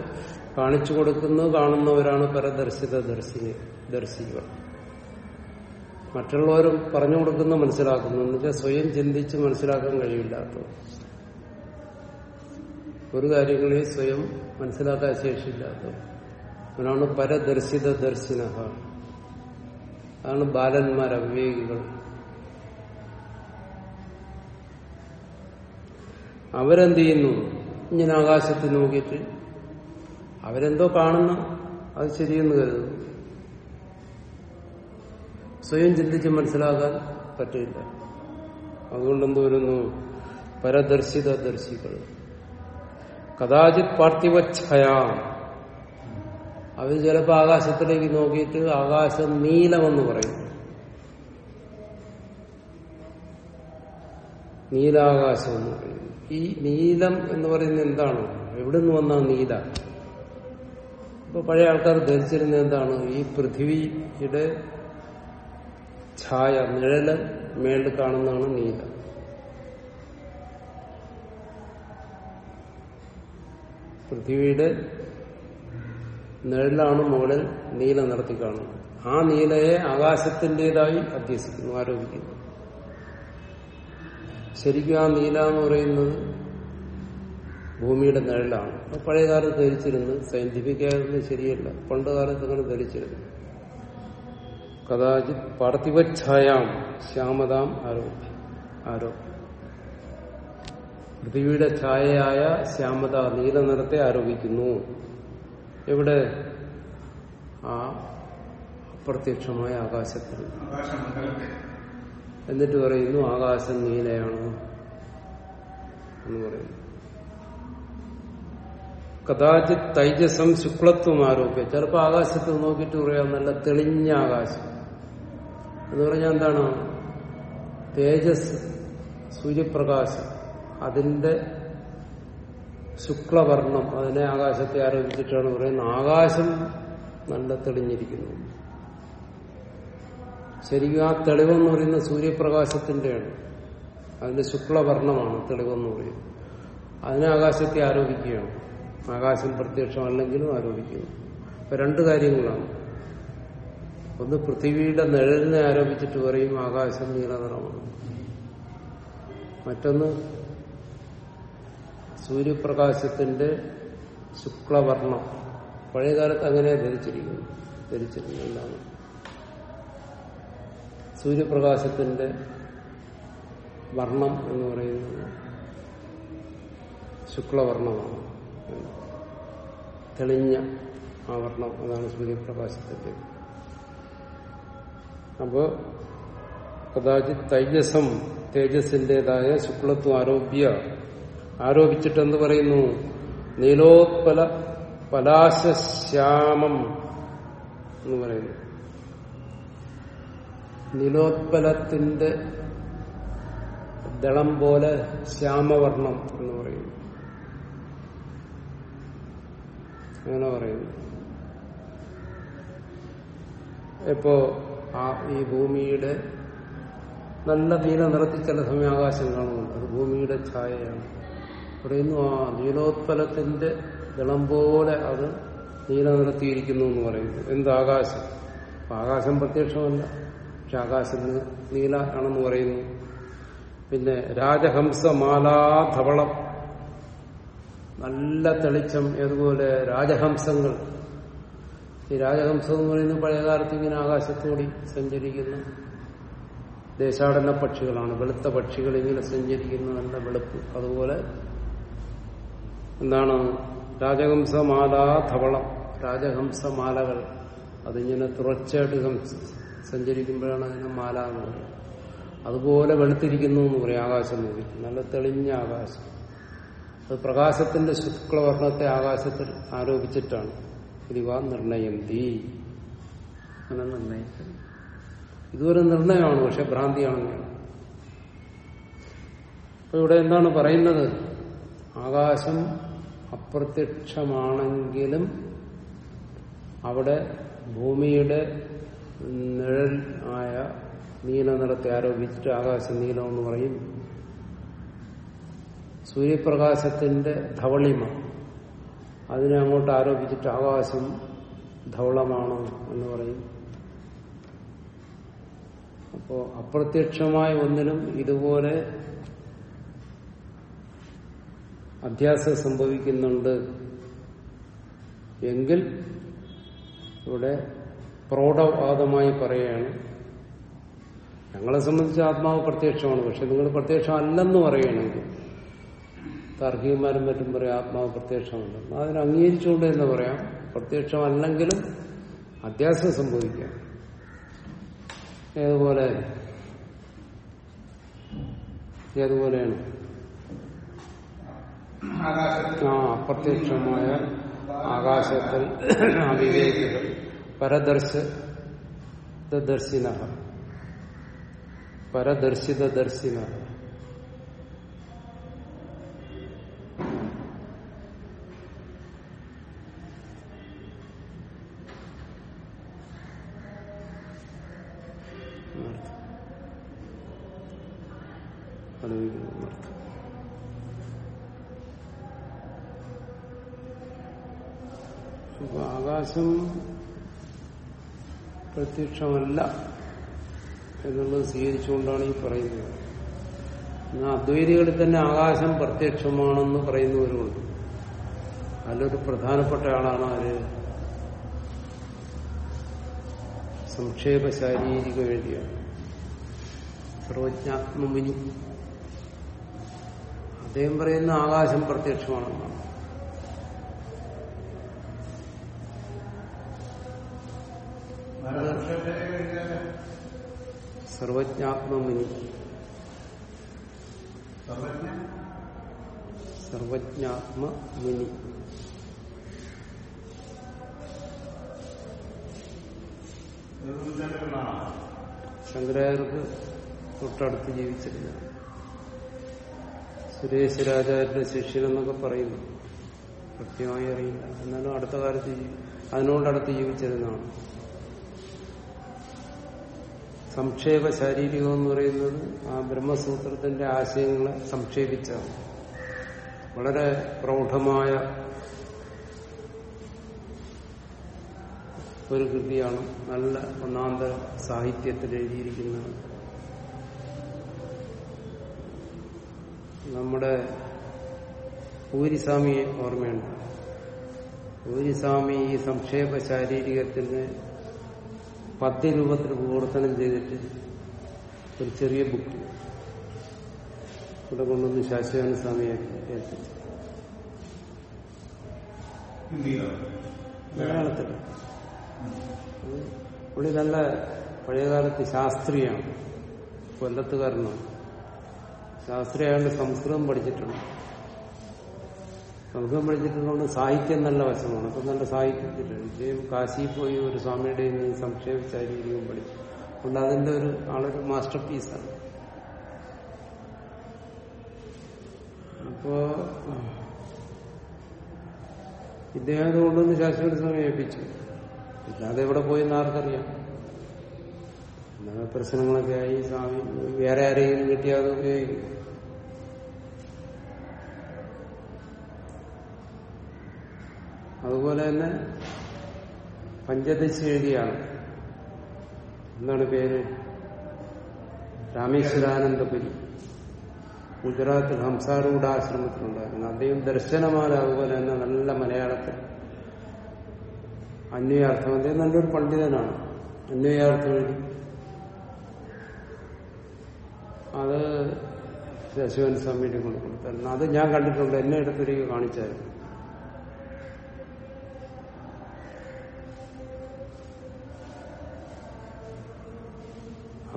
കാണിച്ചു കൊടുക്കുന്നത് കാണുന്നവരാണ് പരദർശിത ദർശിനി ദർശികൾ. മറ്റുള്ളവരും പറഞ്ഞു കൊടുക്കുന്ന മനസ്സിലാക്കുന്നു. എന്നുവെച്ചാൽ സ്വയം ചിന്തിച്ച് മനസ്സിലാക്കാൻ കഴിയില്ലാത്ത ഒരു കാര്യങ്ങളെ സ്വയം മനസ്സിലാക്കാൻ ശേഷിയില്ലാത്ത അവനാണ് പരദർശിത ദർശിന അതാണ് ബാലന്മാർ അവിവേകികൾ. അവരെന്ത് ചെയ്യുന്നു? ഇങ്ങനെ ആകാശത്ത് നോക്കിയിട്ട് അവരെന്തോ കാണുന്നു. അത് ശരിയെന്ന് കരുതുന്നു. സ്വയം ചിന്തിച്ച് മനസ്സിലാക്കാൻ പറ്റില്ല. അതുകൊണ്ടെന്ത് വരുന്നു? പരദർശിത ദർശികൾ. കഥാചിത് പാർത്ഥിവച്ഛയാം. അവർ ചിലപ്പോൾ ആകാശത്തിലേക്ക് നോക്കിയിട്ട് ആകാശം നീലമെന്ന് പറയും. നീലാകാശം എന്ന് പറയും. ഈ നീലം എന്ന് പറയുന്നത് എന്താണ്? എവിടെ നിന്ന് വന്ന നീല? ഇപ്പൊ പഴയ ആൾക്കാർ ധരിച്ചിരുന്നത് എന്താണ്? ഈ പൃഥ്വിയുടെ ഛായ നിഴൽ മേളിൽ കാണുന്നതാണ് നീല. പൃഥ്വിയുടെ നിഴലാണ് മുകളിൽ നീല നിറത്തി കാണുന്നത്. ആ നീലയെ ആകാശത്തിന്റെതായി അധ്യസിക്കുന്നു ആരോപിക്കുന്നു. ശരിക്കും ആ നീല എന്ന് പറയുന്നത് ഭൂമിയുടെ നിഴലാണ്. പഴയ കാലത്ത് ധരിച്ചിരുന്നു. സയന്റിഫിക് ആയിരുന്നു ശരിയല്ല. പണ്ട് കാലത്ത് അങ്ങനെ ധരിച്ചിരുന്നു. കഥാചിത് പാർത്ഥിവച്ഛായാം ശ്യാമതാം ആരോപി ആരോപ്യ പൃഥ്വിയുടെ ഛായയായ ശ്യാമത നീല നിറത്തെ ആരോപിക്കുന്നു. എവിടെ? ആ അപ്രത്യക്ഷമായ ആകാശത്തിൽ. എന്നിട്ട് പറയുന്നു ആകാശം നീലയാണ്? എന്ന് പറയുന്നു. കഥാചിത് തൈജസം ശുക്ലത്വം ആരോപ്യ ചിലപ്പോൾ ആകാശത്ത് നോക്കിയിട്ട് പറയാം നല്ല തെളിഞ്ഞ ആകാശം. എന്ന് പറഞ്ഞാൽ എന്താണ്? തേജസ് സൂര്യപ്രകാശം. അതിന്റെ ശുക്ലവർണം അതിനെ ആകാശത്തെ ആരോപിച്ചിട്ടാണ് പറയുന്നത്. ആകാശം നല്ല തെളിഞ്ഞിരിക്കുന്നു. ശരിക്കും ആ തെളിവെന്ന് പറയുന്നത് സൂര്യപ്രകാശത്തിന്റെയാണ്. അതിന്റെ ശുക്ലവർണമാണ് തെളിവെന്ന് പറയുന്നത്. അതിനെ ആകാശത്തെ ആരോപിക്കുകയാണ്. ആകാശം പ്രത്യക്ഷമല്ലെങ്കിലും ആരോപിക്കുന്നു അപ്പൊ രണ്ട് കാര്യങ്ങളാണ്. ഒന്ന് പൃഥ്വിയുടെ നിഴലിനെ ആരോപിച്ചിട്ട് പറയും ആകാശം നീലനിറമാണ്. മറ്റൊന്ന് സൂര്യപ്രകാശത്തിന്റെ ശുക്ലവർണം പഴയകാലത്ത് അങ്ങനെ ധരിച്ചിരിക്കുന്നു. ധരിച്ചിരുന്നു എന്താണ് സൂര്യപ്രകാശത്തിന്റെ വർണം എന്ന് പറയുന്നത് ശുക്ലവർണമാണ്. തെളിഞ്ഞ ആ വർണം അതാണ് സൂര്യപ്രകാശത്തിന്റെ. അപ്പോ കഥാചിത് തൈജസം തേജസ്സിന്റേതായ ശുക്ലത്വം ആരോപ്യ ആരോപിച്ചിട്ട് എന്ത് പറയുന്നു. നീലോത്പല പലാശശ്യാമം എന്ന് പറയുന്നു. നീലോത്പലത്തിന്റെ ദളം പോലെ ശ്യാമവർണം എന്ന് പറയുന്നു. അങ്ങനെ പറയുന്നു. ഇപ്പോ ആ ഈ ഭൂമിയുടെ നല്ല നീല നിറത്തിൽ ചില സമയം ആകാശം കാണുന്നുണ്ട്. അത് ഭൂമിയുടെ ഛായയാണ്. പറയുന്നു ആ നീലോത്പലത്തിന്റെ ദളം പോലെ അത് നീല എന്ന് പറയുന്നു. എന്ത് ആകാശം ആകാശം പ്രത്യക്ഷമല്ല. പക്ഷെ ആകാശം നീല ആണെന്ന് പറയുന്നു. പിന്നെ രാജഹംസമാലാധവളം നല്ല തെളിച്ചം ഏതുപോലെ രാജഹംസങ്ങൾ. ഈ രാജഹംസം എന്ന് പറയുന്നത് പഴയകാലത്ത് ഇങ്ങനെ ആകാശത്തോടി സഞ്ചരിക്കുന്ന ദേശാടന പക്ഷികളാണ് വെളുത്ത പക്ഷികൾ ഇങ്ങനെ സഞ്ചരിക്കുന്ന നല്ല വെളുപ്പ്. അതുപോലെ എന്താണ്? രാജഹംസമാല ധവളം. രാജഹംസമാലകൾ. അതിങ്ങനെ തുടർച്ചയായിട്ട് ഹംസ- സഞ്ചരിക്കുമ്പോഴാണ് അതിനെ മാല എന്ന് പറയുന്നത്. അതുപോലെ വെളുത്തിരിക്കുന്നു എന്ന് പറയും ആകാശം നോക്കി. നല്ല തെളിഞ്ഞ ആകാശം. അത് പ്രകാശത്തിന്റെ ശുക്ലവർണത്തെ ആകാശത്തിൽ ആരോപിച്ചിട്ടാണ്. ഇതിവ തീ അങ്ങനെ നിർണയിക്കുന്നത് ഇതൊരു നിർണയമാണ് പക്ഷെ ഭ്രാന്തിയാണെന്നാണ് അപ്പൊ ഇവിടെ എന്താണ് പറയുന്നത്? ആകാശം അപ്രത്യക്ഷമാണെങ്കിലും അവിടെ ഭൂമിയുടെ നിഴൽ ആയ നീല നിറത്തെ ആരോപിച്ചിട്ട് ആകാശം നീലം എന്ന് പറയും. സൂര്യപ്രകാശത്തിന്റെ ധവളിമ. അതിനെ അങ്ങോട്ട് ആരോപിച്ചിട്ട് ആകാശം ധവളമാണ് എന്ന് പറയും. അപ്പോ അപ്രത്യക്ഷമായ ഒന്നിനും ഇതുപോലെ അധ്യാസം സംഭവിക്കുന്നുണ്ട്. എങ്കിൽ ഇവിടെ പ്രൗഢവാദമായി പറയുകയാണ് ഞങ്ങളെ സംബന്ധിച്ച് ആത്മാവ് പ്രത്യക്ഷമാണ് പക്ഷെ നിങ്ങൾ പ്രത്യക്ഷമല്ലെന്ന് പറയുകയാണെങ്കിൽ താർക്കികന്മാരും മറ്റും പറയും ആത്മാവ് പ്രത്യക്ഷമല്ല. അതിനെ അംഗീകരിച്ചുകൊണ്ട് എന്ന് പറയാം പ്രത്യക്ഷമല്ലെങ്കിലും അധ്യാസം സംഭവിക്കാം. ഏതുപോലെ? ഏതുപോലെയാണ്? ആ അപ്രത്യക്ഷമായ ആകാശത്തിൽ അവിവേകികൾ. പരദർശ ദർശിന പരദർശിത ദർശിന ആകാശം പ്രത്യക്ഷമല്ല എന്നുള്ളത് സ്വീകരിച്ചുകൊണ്ടാണ് ഈ പറയുന്നത്. എന്നാൽ അദ്വൈതികളിൽ തന്നെ ആകാശം പ്രത്യക്ഷമാണെന്ന് പറയുന്നവരുണ്ട് അതിലൊരു പ്രധാനപ്പെട്ട ആളാണ് ആര്? സംക്ഷേപ ശാരീരിക എഴുതിയ സർവജ്ഞാത്മമുനി അദ്ദേഹം പറയുന്ന ആകാശം പ്രത്യക്ഷമാണെന്നാണ്. സർവജ്ഞാത്മമുനി. സർവജ്ഞാത്മമുനി. ശങ്കരാചാര്യർക്ക് തൊട്ടടുത്ത് ജീവിച്ചിരുന്ന രാജാവിന്റെ ശിഷ്യനെന്നൊക്കെ പറയുന്നു. കൃത്യമായി അറിയില്ല. എന്നാലും അടുത്ത കാലത്ത് അതിനോടടുത്ത് ജീവിച്ചിരുന്നതാണ് സംക്ഷേപ ശാരീരികം എന്ന് പറയുന്നത് ആ ബ്രഹ്മസൂത്രത്തിന്റെ ആശയങ്ങളെ സംക്ഷേപിച്ചാണ്. വളരെ പ്രൗഢമായ ഒരു കൃതിയാണ് നല്ല ഒന്നാന്തര സാഹിത്യത്തിൽ എഴുതിയിരിക്കുന്നത്. നമ്മുടെ പൂരിസ്വാമിയെ ഓർമ്മയുണ്ട്. പൂരിസ്വാമി ഈ സംക്ഷേപ ശാരീരികത്തിന് പദ്യരൂപത്തിൽ വിവർത്തനം ചെയ്തിട്ട് ഒരു ചെറിയ ബുക്ക് ഇവിടെ കൊണ്ടുവന്ന് ശാശ്വത സ്വാമിയെ ഏൽപ്പിച്ചു മലയാളത്തിൽ. പുള്ളി നല്ല പഴയകാലത്ത് ശാസ്ത്രീയാണ്. കൊല്ലത്തുകാരനാണ്. ശാസ്ത്രീയമായിട്ട് സംസ്കൃതം പഠിച്ചിട്ടുണ്ട്. സംസ്കൃതം പഠിച്ചിട്ടുള്ളതുകൊണ്ട് സാഹിത്യം നല്ല വശമാണ്. അപ്പം നല്ല സാഹിത്യത്തിലാണ് ഇദ്ദേഹം കാശി പോയി ഒരു സ്വാമിയുടെ സംക്ഷേപിച്ചായിരിക്കും പഠിച്ചു. അതുകൊണ്ട് അതിന്റെ ഒരു ആളൊരു മാസ്റ്റർ പീസാണ് അപ്പോ ഇദ്ദേഹം കൊണ്ടുവന്ന് സ്വാമി ഏൽപ്പിച്ചു. ഇല്ലാതെ എവിടെ പോയി എന്ന് ആർക്കറിയാം പ്രശ്നങ്ങളൊക്കെ ആയി സ്വാമി വേറെ ആരെയും കിട്ടിയാൽ അതുപോലെ തന്നെ പഞ്ചദശ എഴുതിയാണ് എന്താണ് പേര്? രാമേശ്വരാനന്ദപുരി. ഗുജറാത്തിൽ ഹംസാരൂഢ ആശ്രമത്തിലുണ്ടായിരുന്നു അദ്ദേഹം ദർശനമാല അതുപോലെ തന്നെ നല്ല മലയാളത്തിൽ അന്വയാർത്ഥം. അദ്ദേഹം നല്ലൊരു പണ്ഡിതനാണ്. അന്വയാർത്ഥം എഴുതി. അത് ശശിവൻ സ്വാമിയുടെ കൊണ്ട് കൊടുത്തായിരുന്നു. അത് ഞാൻ കണ്ടിട്ടുണ്ട്. എന്നെ എടുത്തൊരിക്കൽ കാണിച്ചായിരുന്നു.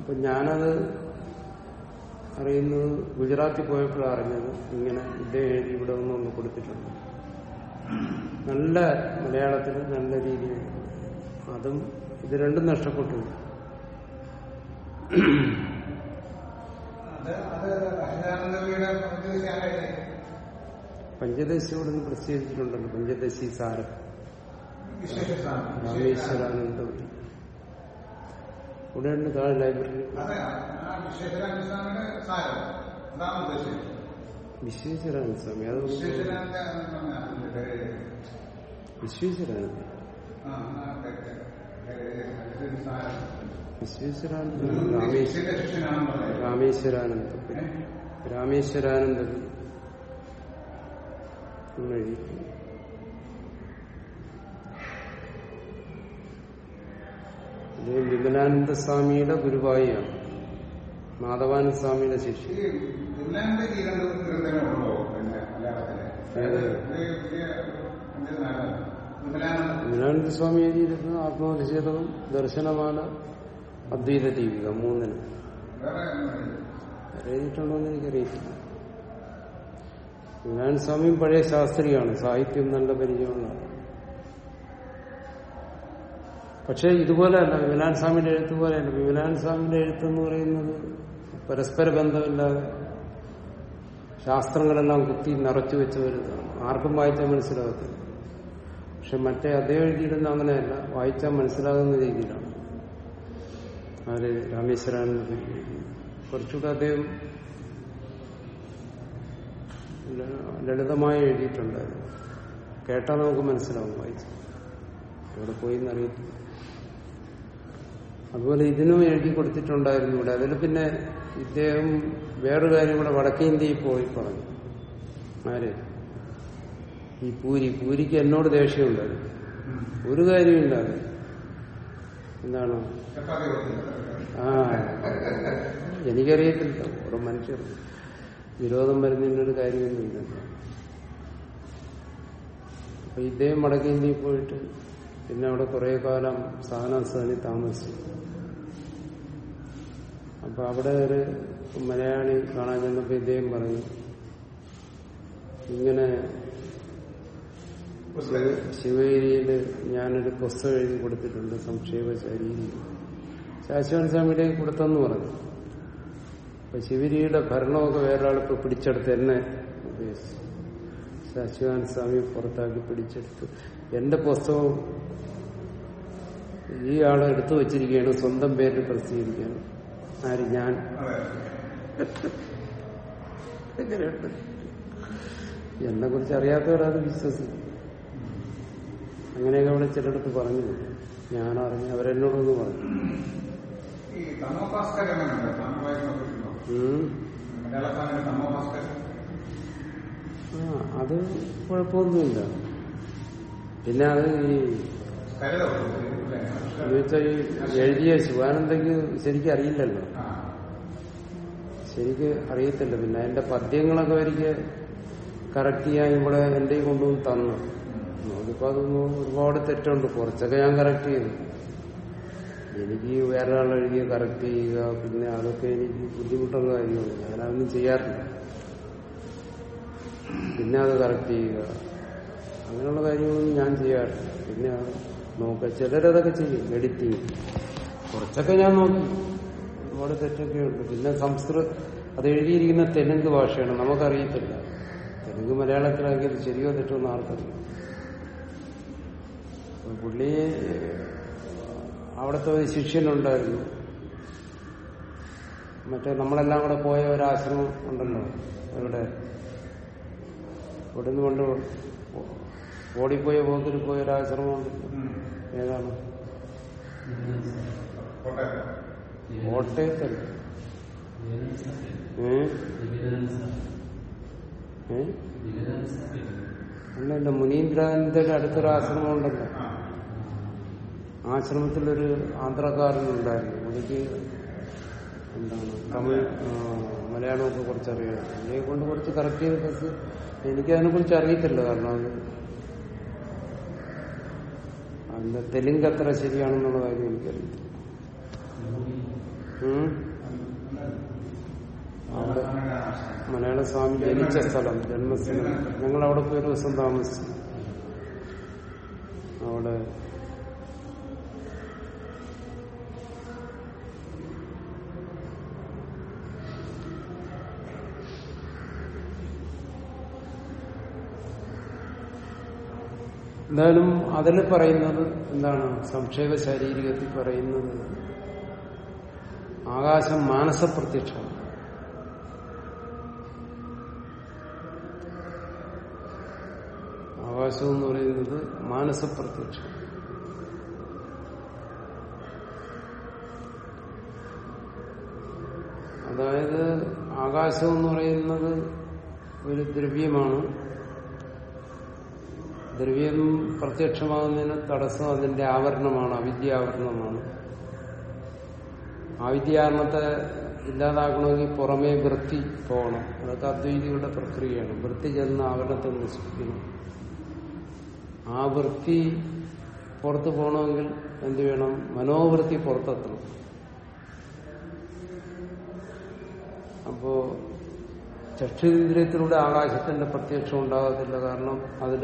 അപ്പൊ ഞാനത് അറിയുന്നത് ഗുജറാത്തിൽ പോയപ്പോഴാണ് അറിഞ്ഞത്. ഇങ്ങനെ ഇദ്ദേഹം എഴുതി ഇവിടെ ഒന്നും ഒന്ന് കൊടുത്തിട്ടുണ്ട്. നല്ല മലയാളത്തിൽ നല്ല രീതിയിൽ. അതും ഇത് രണ്ടും നഷ്ടപ്പെട്ടു പഞ്ചദശി ഇവിടെ നിന്ന് പ്രസിദ്ധീകരിച്ചിട്ടുണ്ടല്ലോ. പഞ്ചദശി സാരം. രാമേശ്വരാനന്ദപുരി. ഇവിടെ ഉണ്ട് താഴെ ലൈബ്രറി വിശ്വേശ്വരാനന്ദ സ്വാമി അത് വിശ്വേശ്വരാനന്ദ. വിശ്വേശ്വരാനന്ദ. ഒരു രാമേശ്വര ശിഷ്യന്റെ ശിഷ്യനാണെന്ന് പറയുന്നത്. രാമേശ്വരാനന്ദപുരി രാമേശ്വരാനന്ദപുരി എന്ന് എഴുതിയിട്ടുണ്ട്. ഇത് വിമലാനന്ദ സ്വാമിയുടെ ഗുരുവായിയാണ് മാധവാനന്ദ സ്വാമിയുടെ ശിഷ്യ വിമലാനന്ദ സ്വാമി എഴുതിയിരുന്നത് ആത്മനിഷേധവും ദർശനമാല അദ്വൈത ദീപിക മൂന്നിന്. എഴുതിയിട്ടുണ്ടോ എന്ന് എനിക്കറിയില്ല വിമലാനന്ദ സ്വാമിയും പഴയ ശാസ്ത്രിയാണ്. സാഹിത്യം നല്ല പരിചയമുള്ള പക്ഷെ ഇതുപോലെയല്ല വിമലാൻ സ്വാമിയുടെ എഴുത്ത് പോലെയല്ല. വിമലാൻ സ്വാമിയുടെ എഴുത്ത് എന്ന് പറയുന്നത് പരസ്പര ബന്ധമില്ലാതെ ശാസ്ത്രങ്ങളെല്ലാം കുത്തി നിറച്ചു വെച്ച ഒരു ആർക്കും വായിച്ചാൽ മനസ്സിലാകത്തില്ല. പക്ഷെ മറ്റേ അദ്ദേഹം എഴുതിയിരുന്ന അങ്ങനെയല്ല. വായിച്ചാൽ മനസ്സിലാകുന്ന രീതിയിലാണ്. അവർ രാമേശ്വരാനന്ദ കുറച്ചുകൂടെ അദ്ദേഹം ലളിതമായി എഴുതിയിട്ടുണ്ടായിരുന്നു കേട്ടാൽ നമുക്ക് മനസ്സിലാവും വായിച്ചു എവിടെ പോയി എന്നറിയത്തില്ല അതുപോലെ ഇതിനും എഴുതി കൊടുത്തിട്ടുണ്ടായിരുന്നു ഇവിടെ. അതിൽ പിന്നെ ഇദ്ദേഹം വേറെ കാര്യം കൂടെ വടക്കേ ഇന്ത്യയിൽ പോയി പറഞ്ഞു. ആര്? ഈ പൂരി. പൂരിക്ക് എന്നോട് ദേഷ്യമുണ്ടായിരുന്നു ഒരു കാര്യമില്ല അത്. എന്താണ്? ആ. എനിക്കറിയത്തില്ല. ഓരോ മനുഷ്യർ വിരോധം വരുന്നതിനൊരു കാര്യമൊന്നുമില്ല അപ്പൊ ഇദ്ദേഹം വടക്കേ ഇന്ത്യയിൽ പോയിട്ട് പിന്നെ അവിടെ കുറെ കാലം സാധനാസ്ഥാനി താമസിച്ചു. അപ്പൊ അവിടെ ഒരു മലയാളി കാണാൻ ചെന്നപ്പോ ഇദ്ദേഹം പറഞ്ഞു ഇങ്ങനെ ശിവേരിയിൽ ഞാനൊരു പുസ്തകം എഴുതി കൊടുത്തിട്ടുണ്ട് സംക്ഷേപ ശരീരി ശാശ്വൻ കൊടുത്തെന്ന് പറഞ്ഞു. അപ്പൊ ശിവരിയുടെ ഭരണമൊക്കെ വേറൊരാളിപ്പോ പിടിച്ചെടുത്ത് എന്നെ ശാശ്വൻ സ്വാമി പുറത്താക്കി പിടിച്ചെടുത്ത്. എന്റെ പുസ്തകം ഈ ആളെടുത്തു വച്ചിരിക്കുകയാണ് സ്വന്തം പേരിൽ പ്രസിദ്ധീകരിക്കാൻ ആര്? ഞാൻ. എങ്ങനെയുണ്ട്? എന്നെ കുറിച്ച് അറിയാത്തവരത് വിശ്വസിക്കും അങ്ങനെയൊക്കെ അവിടെ ചിലടത്ത് പറഞ്ഞു. ഞാൻ അറിഞ്ഞു അവരെന്നോടൊന്ന് പറഞ്ഞു ആ അത് കുഴപ്പമൊന്നുമില്ല. പിന്നെ അത് ഈ ഈ എഴുതിയ ശിവാനന്ദയ്ക്ക് ശരിക്കും അറിയില്ലല്ലോ. ശരിക്ക് അറിയത്തില്ല. പിന്നെ എന്റെ പദ്യങ്ങളൊക്കെ ഒരിക്കൽ കറക്റ്റ് ചെയ്യാൻ ഇവിടെ എന്റെ കൊണ്ടുവന്ന് തന്നു. നോക്കിപ്പോ അതൊന്നും ഒരുപാട് തെറ്റുണ്ട്. കുറച്ചൊക്കെ ഞാൻ കറക്റ്റ് ചെയ്തു. എനിക്ക് വേറെ ആൾ എഴുതിയ കറക്റ്റ് ചെയ്യുക പിന്നെ അതൊക്കെ എനിക്ക് ബുദ്ധിമുട്ടുള്ള കാര്യമാണ്. ഞാനതൊന്നും ചെയ്യാറില്ല. പിന്നെ അത് കറക്റ്റ് ചെയ്യുക. അങ്ങനെയുള്ള കാര്യങ്ങളൊന്നും ഞാൻ ചെയ്യാറില്ല. പിന്നെ നോക്കുക ചിലരതൊക്കെ ചെയ്യും എഡിറ്റ് ചെയ്യും. കുറച്ചൊക്കെ ഞാൻ നോക്കി. ഒരുപാട് തെറ്റൊക്കെ ഉണ്ട്. പിന്നെ സംസ്കൃത അത് എഴുതിയിരിക്കുന്ന തെലുങ്ക് ഭാഷയാണ്. നമുക്കറിയത്തില്ല. തെലുങ്ക് മലയാളത്തിലാക്കിയത് ശരിയോ തെറ്റോ എന്ന് ആർക്കറിയാം. പുള്ളി അവിടുത്തെ ഒരു ശിഷ്യനുണ്ടായിരുന്നു. മറ്റേ നമ്മളെല്ലാം കൂടെ പോയ ഒരാശ്രമം ഉണ്ടല്ലോ. ഇവിടെ ഇവിടുന്ന് കൊണ്ട് ഓടിപ്പോയ പോക്കിൽ പോയ ഒരാശ്രമം ഉണ്ടല്ലോ. ഏതാണ്? കോട്ടയം കോട്ടയത്തല്ല അല്ലല്ല മുനീന്ദ്രാനന്ദന്റെ അടുത്തൊരു ആശ്രമം ഉണ്ടല്ലോ. ആശ്രമത്തിലൊരു ആന്ധ്രക്കാരനുണ്ടായിരുന്നു പുള്ളിക്ക് എന്താണ് തമിഴ് മലയാളമൊക്കെ കുറച്ചറിയാം. എന്നെ കൊണ്ട് കുറച്ച് കറക്റ്റ് ചെയ്ത് എനിക്കതിനെ കുറിച്ച് അറിയത്തില്ല കാരണം അത് അതിന്റെ തെലുങ്ക് അത്ര ശരിയാണെന്നുള്ള കാര്യം എനിക്കറിയില്ല. മലയാള സ്വാമി ജനിച്ച സ്ഥലം ജന്മസ്ഥലം. ഞങ്ങൾ അവിടെ പോയി ഒരു ദിവസം താമസിച്ചു. അവിടെ എന്തായാലും അതിൽ പറയുന്നത് എന്താണ്? സംക്ഷേപ ശാരീരികത്തിൽ പറയുന്നത് ആകാശം മാനസപ്രത്യക്ഷമാണ്. ആകാശം എന്ന് പറയുന്നത് മാനസപ്രത്യക്ഷം അതായത് ആകാശം എന്ന് പറയുന്നത് ഒരു ദ്രവ്യമാണ്. ദ്രവ്യം പ്രത്യക്ഷമാകുന്നതിന് തടസ്സം അതിന്റെ ആവരണമാണ് അവിദ്യാവരണമാണ് ആവിദ്യാവരണത്തെ ഇല്ലാതാക്കണമെങ്കിൽ പുറമേ വൃത്തി പോകണം. അതൊക്കെ അദ്വൈതികളുടെ പ്രക്രിയയാണ്. വൃത്തി ചെന്ന് ആവരണത്തെ നശിപ്പിക്കണം ആ വൃത്തി പുറത്തു പോകണമെങ്കിൽ എന്ത് വേണം? മനോവൃത്തി പുറത്തെത്തണം. അപ്പോ ചക്ഷുന്ദ്രിയത്തിലൂടെ ആകാശത്തിന്റെ പ്രത്യക്ഷം ഉണ്ടാകത്തില്ല. കാരണം അതിൽ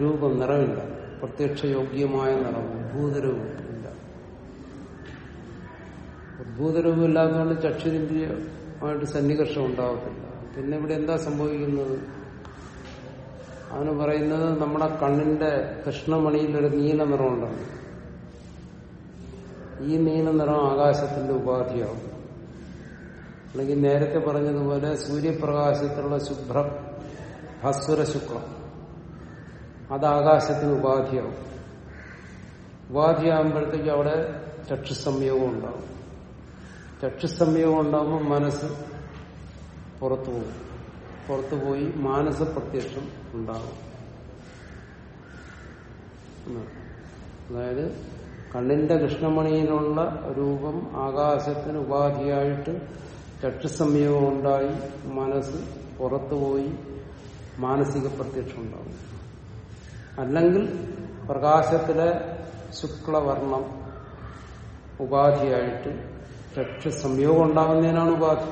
രൂപം നിറമില്ല പ്രത്യക്ഷയോഗ്യമായ നിറം ഉദ്ഭൂതരൂപം ഇല്ല. ഉദ്ഭൂതരൂപം ഇല്ലാത്തതുകൊണ്ട് ചക്ഷുരിന്ദ്രിയമായിട്ട് സന്നികർഷം ഉണ്ടാകത്തില്ല പിന്നെ ഇവിടെ എന്താ സംഭവിക്കുന്നത്? അതിന് പറയുന്നത് നമ്മുടെ കണ്ണിന്റെ കൃഷ്ണമണിയിൽ ഒരു നീല നിറമുണ്ടല്ലോ ഈ നീല നിറം ആകാശത്തിന്റെ ഉപാധിയാവും. അല്ലെങ്കിൽ നേരത്തെ പറഞ്ഞതുപോലെ സൂര്യപ്രകാശത്തിലുള്ള ശുഭ്ര ഭസ്വര ശുക്ലം അത് ആകാശത്തിന് ഉപാധിയാവും. ഉപാധിയാകുമ്പോഴത്തേക്ക് അവിടെ ചക്ഷുസംയോഗം ഉണ്ടാവും. ചക്ഷുസംയോഗം ഉണ്ടാകുമ്പോൾ മനസ്സ് പുറത്തു പോകും. പുറത്തു പോയി മാനസ പ്രത്യക്ഷം ഉണ്ടാകും അതായത് കണ്ണിന്റെ കൃഷ്ണമണിയിലുള്ള രൂപം ആകാശത്തിന് ഉപാധിയായിട്ട് ചക്ഷുസംയോഗം ഉണ്ടായി മനസ്സ് പുറത്തുപോയി മാനസിക പ്രത്യക്ഷം ഉണ്ടാകും അല്ലെങ്കിൽ പ്രകാശത്തിലെ ശുക്ലവർണം ഉപാധിയായിട്ട് രക്ഷ സംയോഗം ഉണ്ടാകുന്നതിനാണ് ഉപാധി.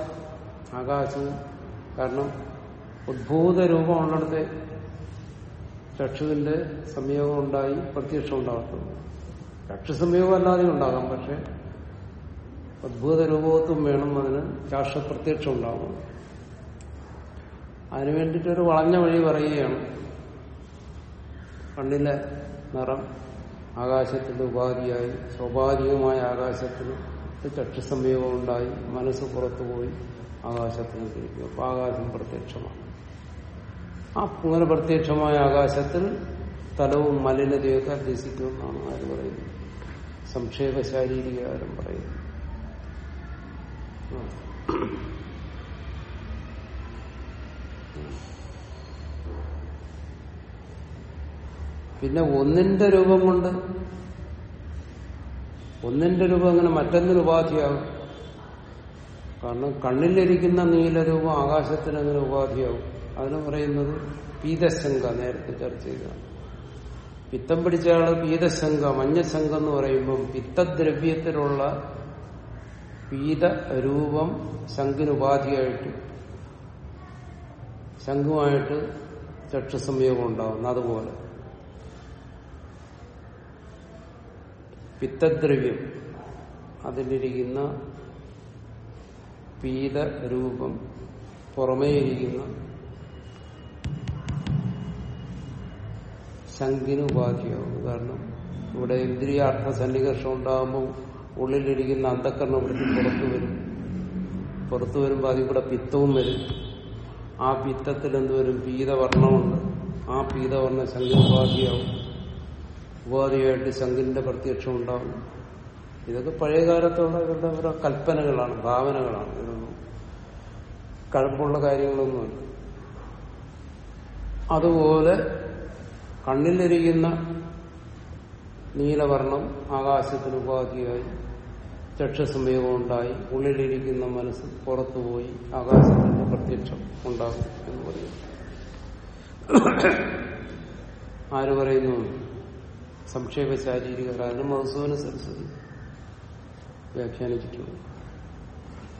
ആകാശവും കാരണം ഉദ്ഭൂത രൂപമുള്ളിടത്ത് രക്ഷത്തിന്റെ സംയോഗം ഉണ്ടായി പ്രത്യക്ഷം ഉണ്ടാകത്തുള്ളൂ. രക്ഷസംയോഗം അല്ലാതെ ഉണ്ടാകാം പക്ഷെ അദ്ഭുത രൂപത്വം വേണം അതിന് ചാഷപ്രത്യക്ഷം ഉണ്ടാകും. അതിനു വേണ്ടിയിട്ടൊരു വളഞ്ഞ വഴി പറയുകയാണ്. കണ്ണിലെ നിറം ആകാശത്തിന്റെ ഉപാധിയായി സ്വാഭാവികമായ ആകാശത്തിന് ചക്ഷുസംയോഗം ഉണ്ടായി മനസ്സ് പുറത്തുപോയി ആകാശത്തിന് തിരിക്കും അപ്പൊ ആകാശം പ്രത്യക്ഷമാണ്. ആ അങ്ങനെ പ്രത്യക്ഷമായ ആകാശത്തിൽ സ്ഥലവും മലിനതയൊക്കെ അഭ്യസിക്കുമെന്നാണ് ആര് പറയുന്നത്. സംക്ഷേപ ശാരീരികാരം പറയുന്നത്. പിന്നെ ഒന്നിന്റെ രൂപം കൊണ്ട്? ഒന്നിന്റെ രൂപം അങ്ങനെ മറ്റൊന്നിന് ഉപാധിയാകും കാരണം കണ്ണിലിരിക്കുന്ന നീലരൂപം ആകാശത്തിന് അങ്ങനെ ഉപാധിയാവും. അതിന് പറയുന്നത് പീതശങ്ക നേരത്തെ ചർച്ച ചെയ്തതാണ്. പിത്തം പിടിച്ച ആൾ പീതശങ്ക മഞ്ഞശങ്ക എന്ന് പറയുമ്പം പിത്തദ്രവ്യത്തിലുള്ള പീത രൂപം ശംഖിന് ഉപാധിയായിട്ട് ശംഖുമായിട്ട് ചക്ഷുസംയോഗം ഉണ്ടാവുന്നു അതുപോലെ. പിത്തദ്രവ്യം. അതിലിരിക്കുന്ന പീതരൂപം പുറമേയിരിക്കുന്ന ശങ്കിന് ഉപാധിയാവും. കാരണം ഇവിടെ ഇന്ദ്രിയാർത്ഥ അർത്ഥസന്നികർഷം ഉണ്ടാകുമ്പോൾ ഉള്ളിലിരിക്കുന്ന അന്ധക്കരണം ഇവിടുത്തെ പുറത്തു വരും. പുറത്തു വരുമ്പോൾ അതിൽ കൂടെ പിത്തവും വരും. ആ പിത്തത്തിൽ എന്തുവരും പീതവർണമുണ്ട്. ആ പീതവർണ ശങ്കിന് ഉപാധിയാവും. ഉപാധിയായിട്ട് ശങ്കിന്റെ പ്രത്യക്ഷം ഉണ്ടാവും ഇതൊക്കെ പഴയകാലത്തുള്ള ഇവരുടെ ഓരോ കൽപ്പനകളാണ് ഭാവനകളാണ്. ഇതൊന്നും കഴപ്പുള്ള കാര്യങ്ങളൊന്നുമില്ല. അതുപോലെ കണ്ണിലിരിക്കുന്ന നീലവർണം ആകാശത്തിന് ഉപാധിയായി ചക്ഷസമയവും ഉണ്ടായി ഉള്ളിലിരിക്കുന്ന മനസ്സ് പുറത്തുപോയി ആകാശത്തിന്റെ പ്രത്യക്ഷം ഉണ്ടാകും എന്ന് പറയുന്നു. ആര് പറയുന്നു? സംക്ഷേപ ശാരീരികരാണ് മധുസൂന സരസ്വതി വ്യാഖ്യാനിച്ചിട്ടുള്ളത്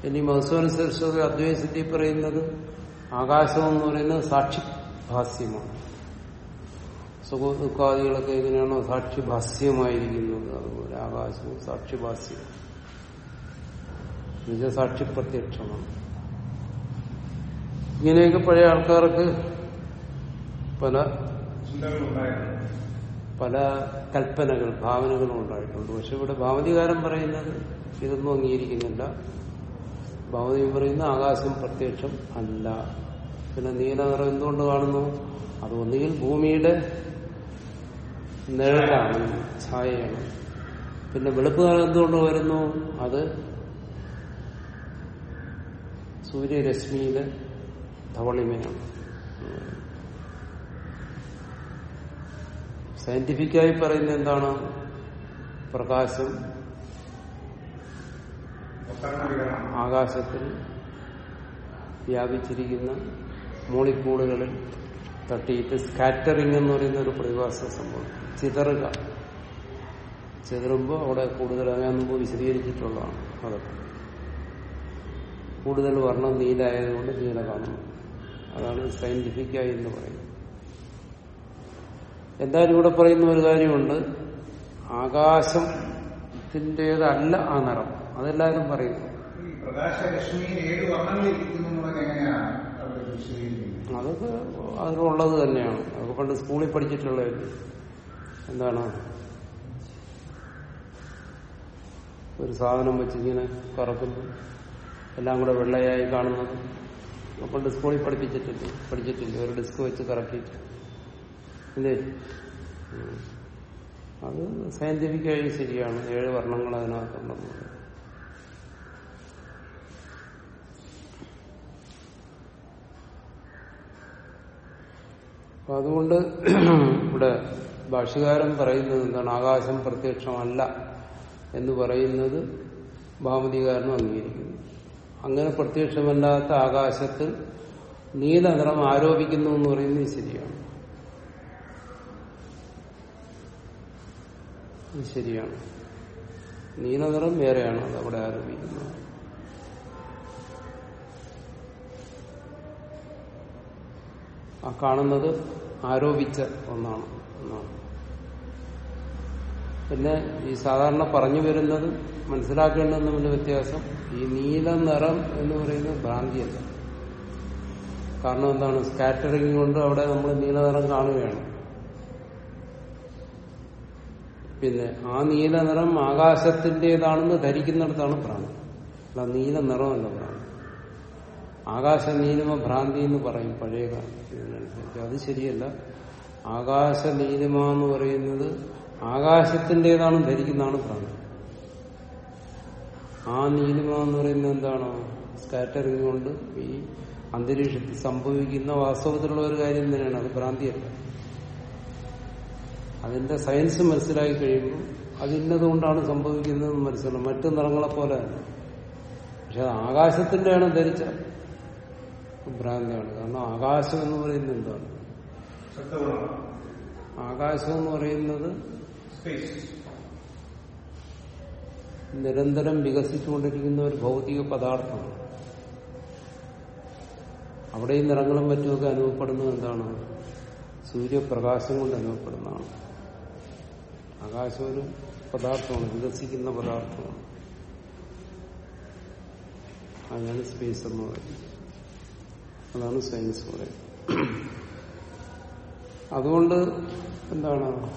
ഇനി മധുസൂന സരസ്വതി അദ്വൈതത്തിൽ പറയുന്നത് ആകാശം എന്ന് പറയുന്നത് സാക്ഷിഭാസ്യമാണ്. സുഖ ദുഃഖാദികളൊക്കെ എങ്ങനെയാണോ സാക്ഷിഭാസ്യമായിരിക്കുന്നത്. അതുപോലെ ആകാശവും സാക്ഷിഭാസ്യം. നിജസാക്ഷി പ്രത്യക്ഷമാണ് ഇങ്ങനെയൊക്കെ പഴയ ആൾക്കാർക്ക് പല ചിന്തകളുണ്ടായിരുന്നു പല കൽപ്പനകൾ ഭാവനകളും ഉണ്ടായിട്ടുണ്ട്. പക്ഷെ ഇവിടെ ഭാവതികാരം പറയുന്നത് ഇതൊന്നും അംഗീകരിക്കുന്നില്ല. ഭാവതി പറയുന്ന ആകാശം പ്രത്യക്ഷം അല്ല. പിന്നെ നീലനിറം എന്തുകൊണ്ട് കാണുന്നു? അത് ഒന്നുകിൽ ഭൂമിയുടെ നിഴലാണ് ഛായയാണ്. പിന്നെ വെളുപ്പ് കാലം എന്തുകൊണ്ട് വരുന്നു? അത് സൂര്യരശ്മിയിലെ ധവളിമയാണ്. സയന്റിഫിക്കായി പറയുന്നത് എന്താണ്? പ്രകാശം. ആകാശത്തിൽ വ്യാപിച്ചിരിക്കുന്ന മോളിക്കൂളുകളിൽ തട്ടിയിട്ട് സ്കാറ്ററിംഗ് എന്ന് പറയുന്ന ഒരു പ്രതിഭാസ സംഭവം. ചിതറുക. ചിതറുമ്പോൾ അവിടെ കൂടുതൽ മുമ്പ് വിശദീകരിച്ചിട്ടുള്ളതാണ് അതൊക്കെ. കൂടുതൽ വർണം നീലായതുകൊണ്ട് നീല കാണുന്നു. അതാണ് സയന്റിഫിക്കായി എന്ന് പറയുന്നത്. എന്തായാലും ഇവിടെ പറയുന്ന ഒരു കാര്യമുണ്ട്. ആകാശത്തിന്റെതല്ല ആ നിറം. അതെല്ലാവരും പറയുന്നു അതൊക്കെ അതിലുള്ളത് തന്നെയാണ്. അതൊക്കെ പണ്ട് സ്കൂളിൽ പഠിച്ചിട്ടുള്ളതല്ലേ എന്താണ്? ഒരു സാധനം വെച്ച് ഇങ്ങനെ കറക്കുന്നു എല്ലാം കൂടെ വെള്ളയായി കാണുന്നത്. പണ്ട് സ്കൂളിൽ പഠിപ്പിച്ചിട്ടില്ല. പഠിച്ചിട്ടില്ല. ഒരു ഡിസ്ക് വെച്ച് കറക്കിയിട്ട്. ഇല്ലേ ഉം. അത് സയന്റിഫിക്കായി ശരിയാണ്. ഏഴ് വർണങ്ങൾ അതിനകത്തുണ്ടെന്ന് അപ്പൊ അതുകൊണ്ട് ഇവിടെ ഭാഷകാരം പറയുന്നത് എന്താണ്? ആകാശം പ്രത്യക്ഷമല്ല എന്ന് പറയുന്നത് ഭാമതികാരനും അംഗീകരിക്കുന്നു. അങ്ങനെ പ്രത്യക്ഷമല്ലാത്ത ആകാശത്തിൽ നീല നിറം ആരോപിക്കുന്നു എന്ന് പറയുന്നത് ശരിയാണ്. ശരിയാണ്. നീല നിറം വേറെയാണ് അത് അവിടെ ആരോപിക്കുന്നത് ആ കാണുന്നത് ആരോപിച്ച ഒന്നാണ് എന്നാണ്. പിന്നെ ഈ സാധാരണ പറഞ്ഞു വരുന്നത് മനസ്സിലാക്കേണ്ടത് തമ്മിൽ വ്യത്യാസം ഈ നീല നിറം എന്ന് പറയുന്നത് ഭ്രാന്തിയല്ല. കാരണം എന്താണ്? സ്കാറ്ററിംഗ് കൊണ്ട് അവിടെ നമ്മൾ നീല നിറം കാണുകയാണ്. പിന്നെ ആ നീല നിറം ആകാശത്തിന്റെതാണെന്ന് ധരിക്കുന്നിടത്താണ് ഭ്രാന്തി. അല്ല നീല നിറം നിറമല്ല ഭ്രാന്തി. ആകാശ നീലിമ ഭ്രാന്തി എന്ന് പറയും പഴയ കാലത്ത് അത് ശരിയല്ല. ആകാശ നീലിമ എന്ന് പറയുന്നത് ആകാശത്തിന്റെതാണ് ധരിക്കുന്നതാണ് ഭ്രാന്തി. ആ നീലിമ എന്ന് പറയുന്നത് എന്താണ്? സ്കാറ്ററിംഗ് കൊണ്ട് ഈ അന്തരീക്ഷത്തിൽ സംഭവിക്കുന്ന വാസ്തവത്തിലുള്ള ഒരു കാര്യം തന്നെയാണ്. അത് ഭ്രാന്തിയല്ല. അതിന്റെ സയൻസ് മനസ്സിലാക്കി കഴിയുമ്പോൾ അതിന്നതുകൊണ്ടാണ് സംഭവിക്കുന്നത് മനസ്സിലാവും മറ്റു നിറങ്ങളെ പോലെ പക്ഷെ അത് ആകാശത്തിന്റെയാണ് ധരിച്ച ഭ്രാന്തിയാണ് കാരണം ആകാശം എന്ന് പറയുന്നത് എന്താണ്? ആകാശം എന്ന് പറയുന്നത് നിരന്തരം വികസിച്ചുകൊണ്ടിരിക്കുന്ന ഒരു ഭൗതിക പദാർത്ഥമാണ്. അവിടെയും നിറങ്ങളും മറ്റുമൊക്കെ അനുഭവപ്പെടുന്നത് എന്താണ്? സൂര്യപ്രകാശം കൊണ്ട് അനുഭവപ്പെടുന്നതാണ്. ആകാശം ഒരു പദാർത്ഥമാണ് വികസിക്കുന്ന പദാർത്ഥമാണ് അതാണ് സ്പേസ് എന്ന് പറയുന്നത്. അതാണ് സയൻസ് പറയുന്നത്. അതുകൊണ്ട് എന്താണ്?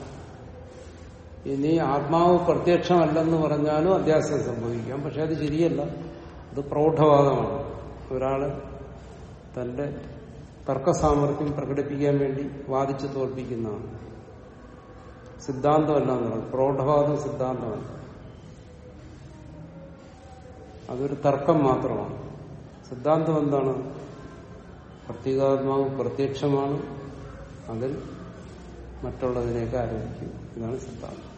ഇനി ആത്മാവ് പ്രത്യക്ഷമല്ലെന്ന് പറഞ്ഞാലും അധ്യാസം സംഭവിക്കാം. പക്ഷെ അത് ശരിയല്ല. അത് പ്രൗഢവാദമാണ്. ഒരാൾ തന്റെ തർക്കസാമർഥ്യം പ്രകടിപ്പിക്കാൻ വേണ്ടി വാദിച്ചു തോൽപ്പിക്കുന്നതാണ്. സിദ്ധാന്തമല്ല എന്നുള്ളത് പറഞ്ഞു. പ്രൗഢവാദം സിദ്ധാന്തമല്ല. അതൊരു തർക്കം മാത്രമാണ്. സിദ്ധാന്തം എന്താണ്? പ്രത്യേകാത്മാവ് പ്രത്യക്ഷമാണ്. അതിൽ മറ്റുള്ളതിനേക്ക് ആരോപിക്കും. ഇതാണ് സിദ്ധാന്തം.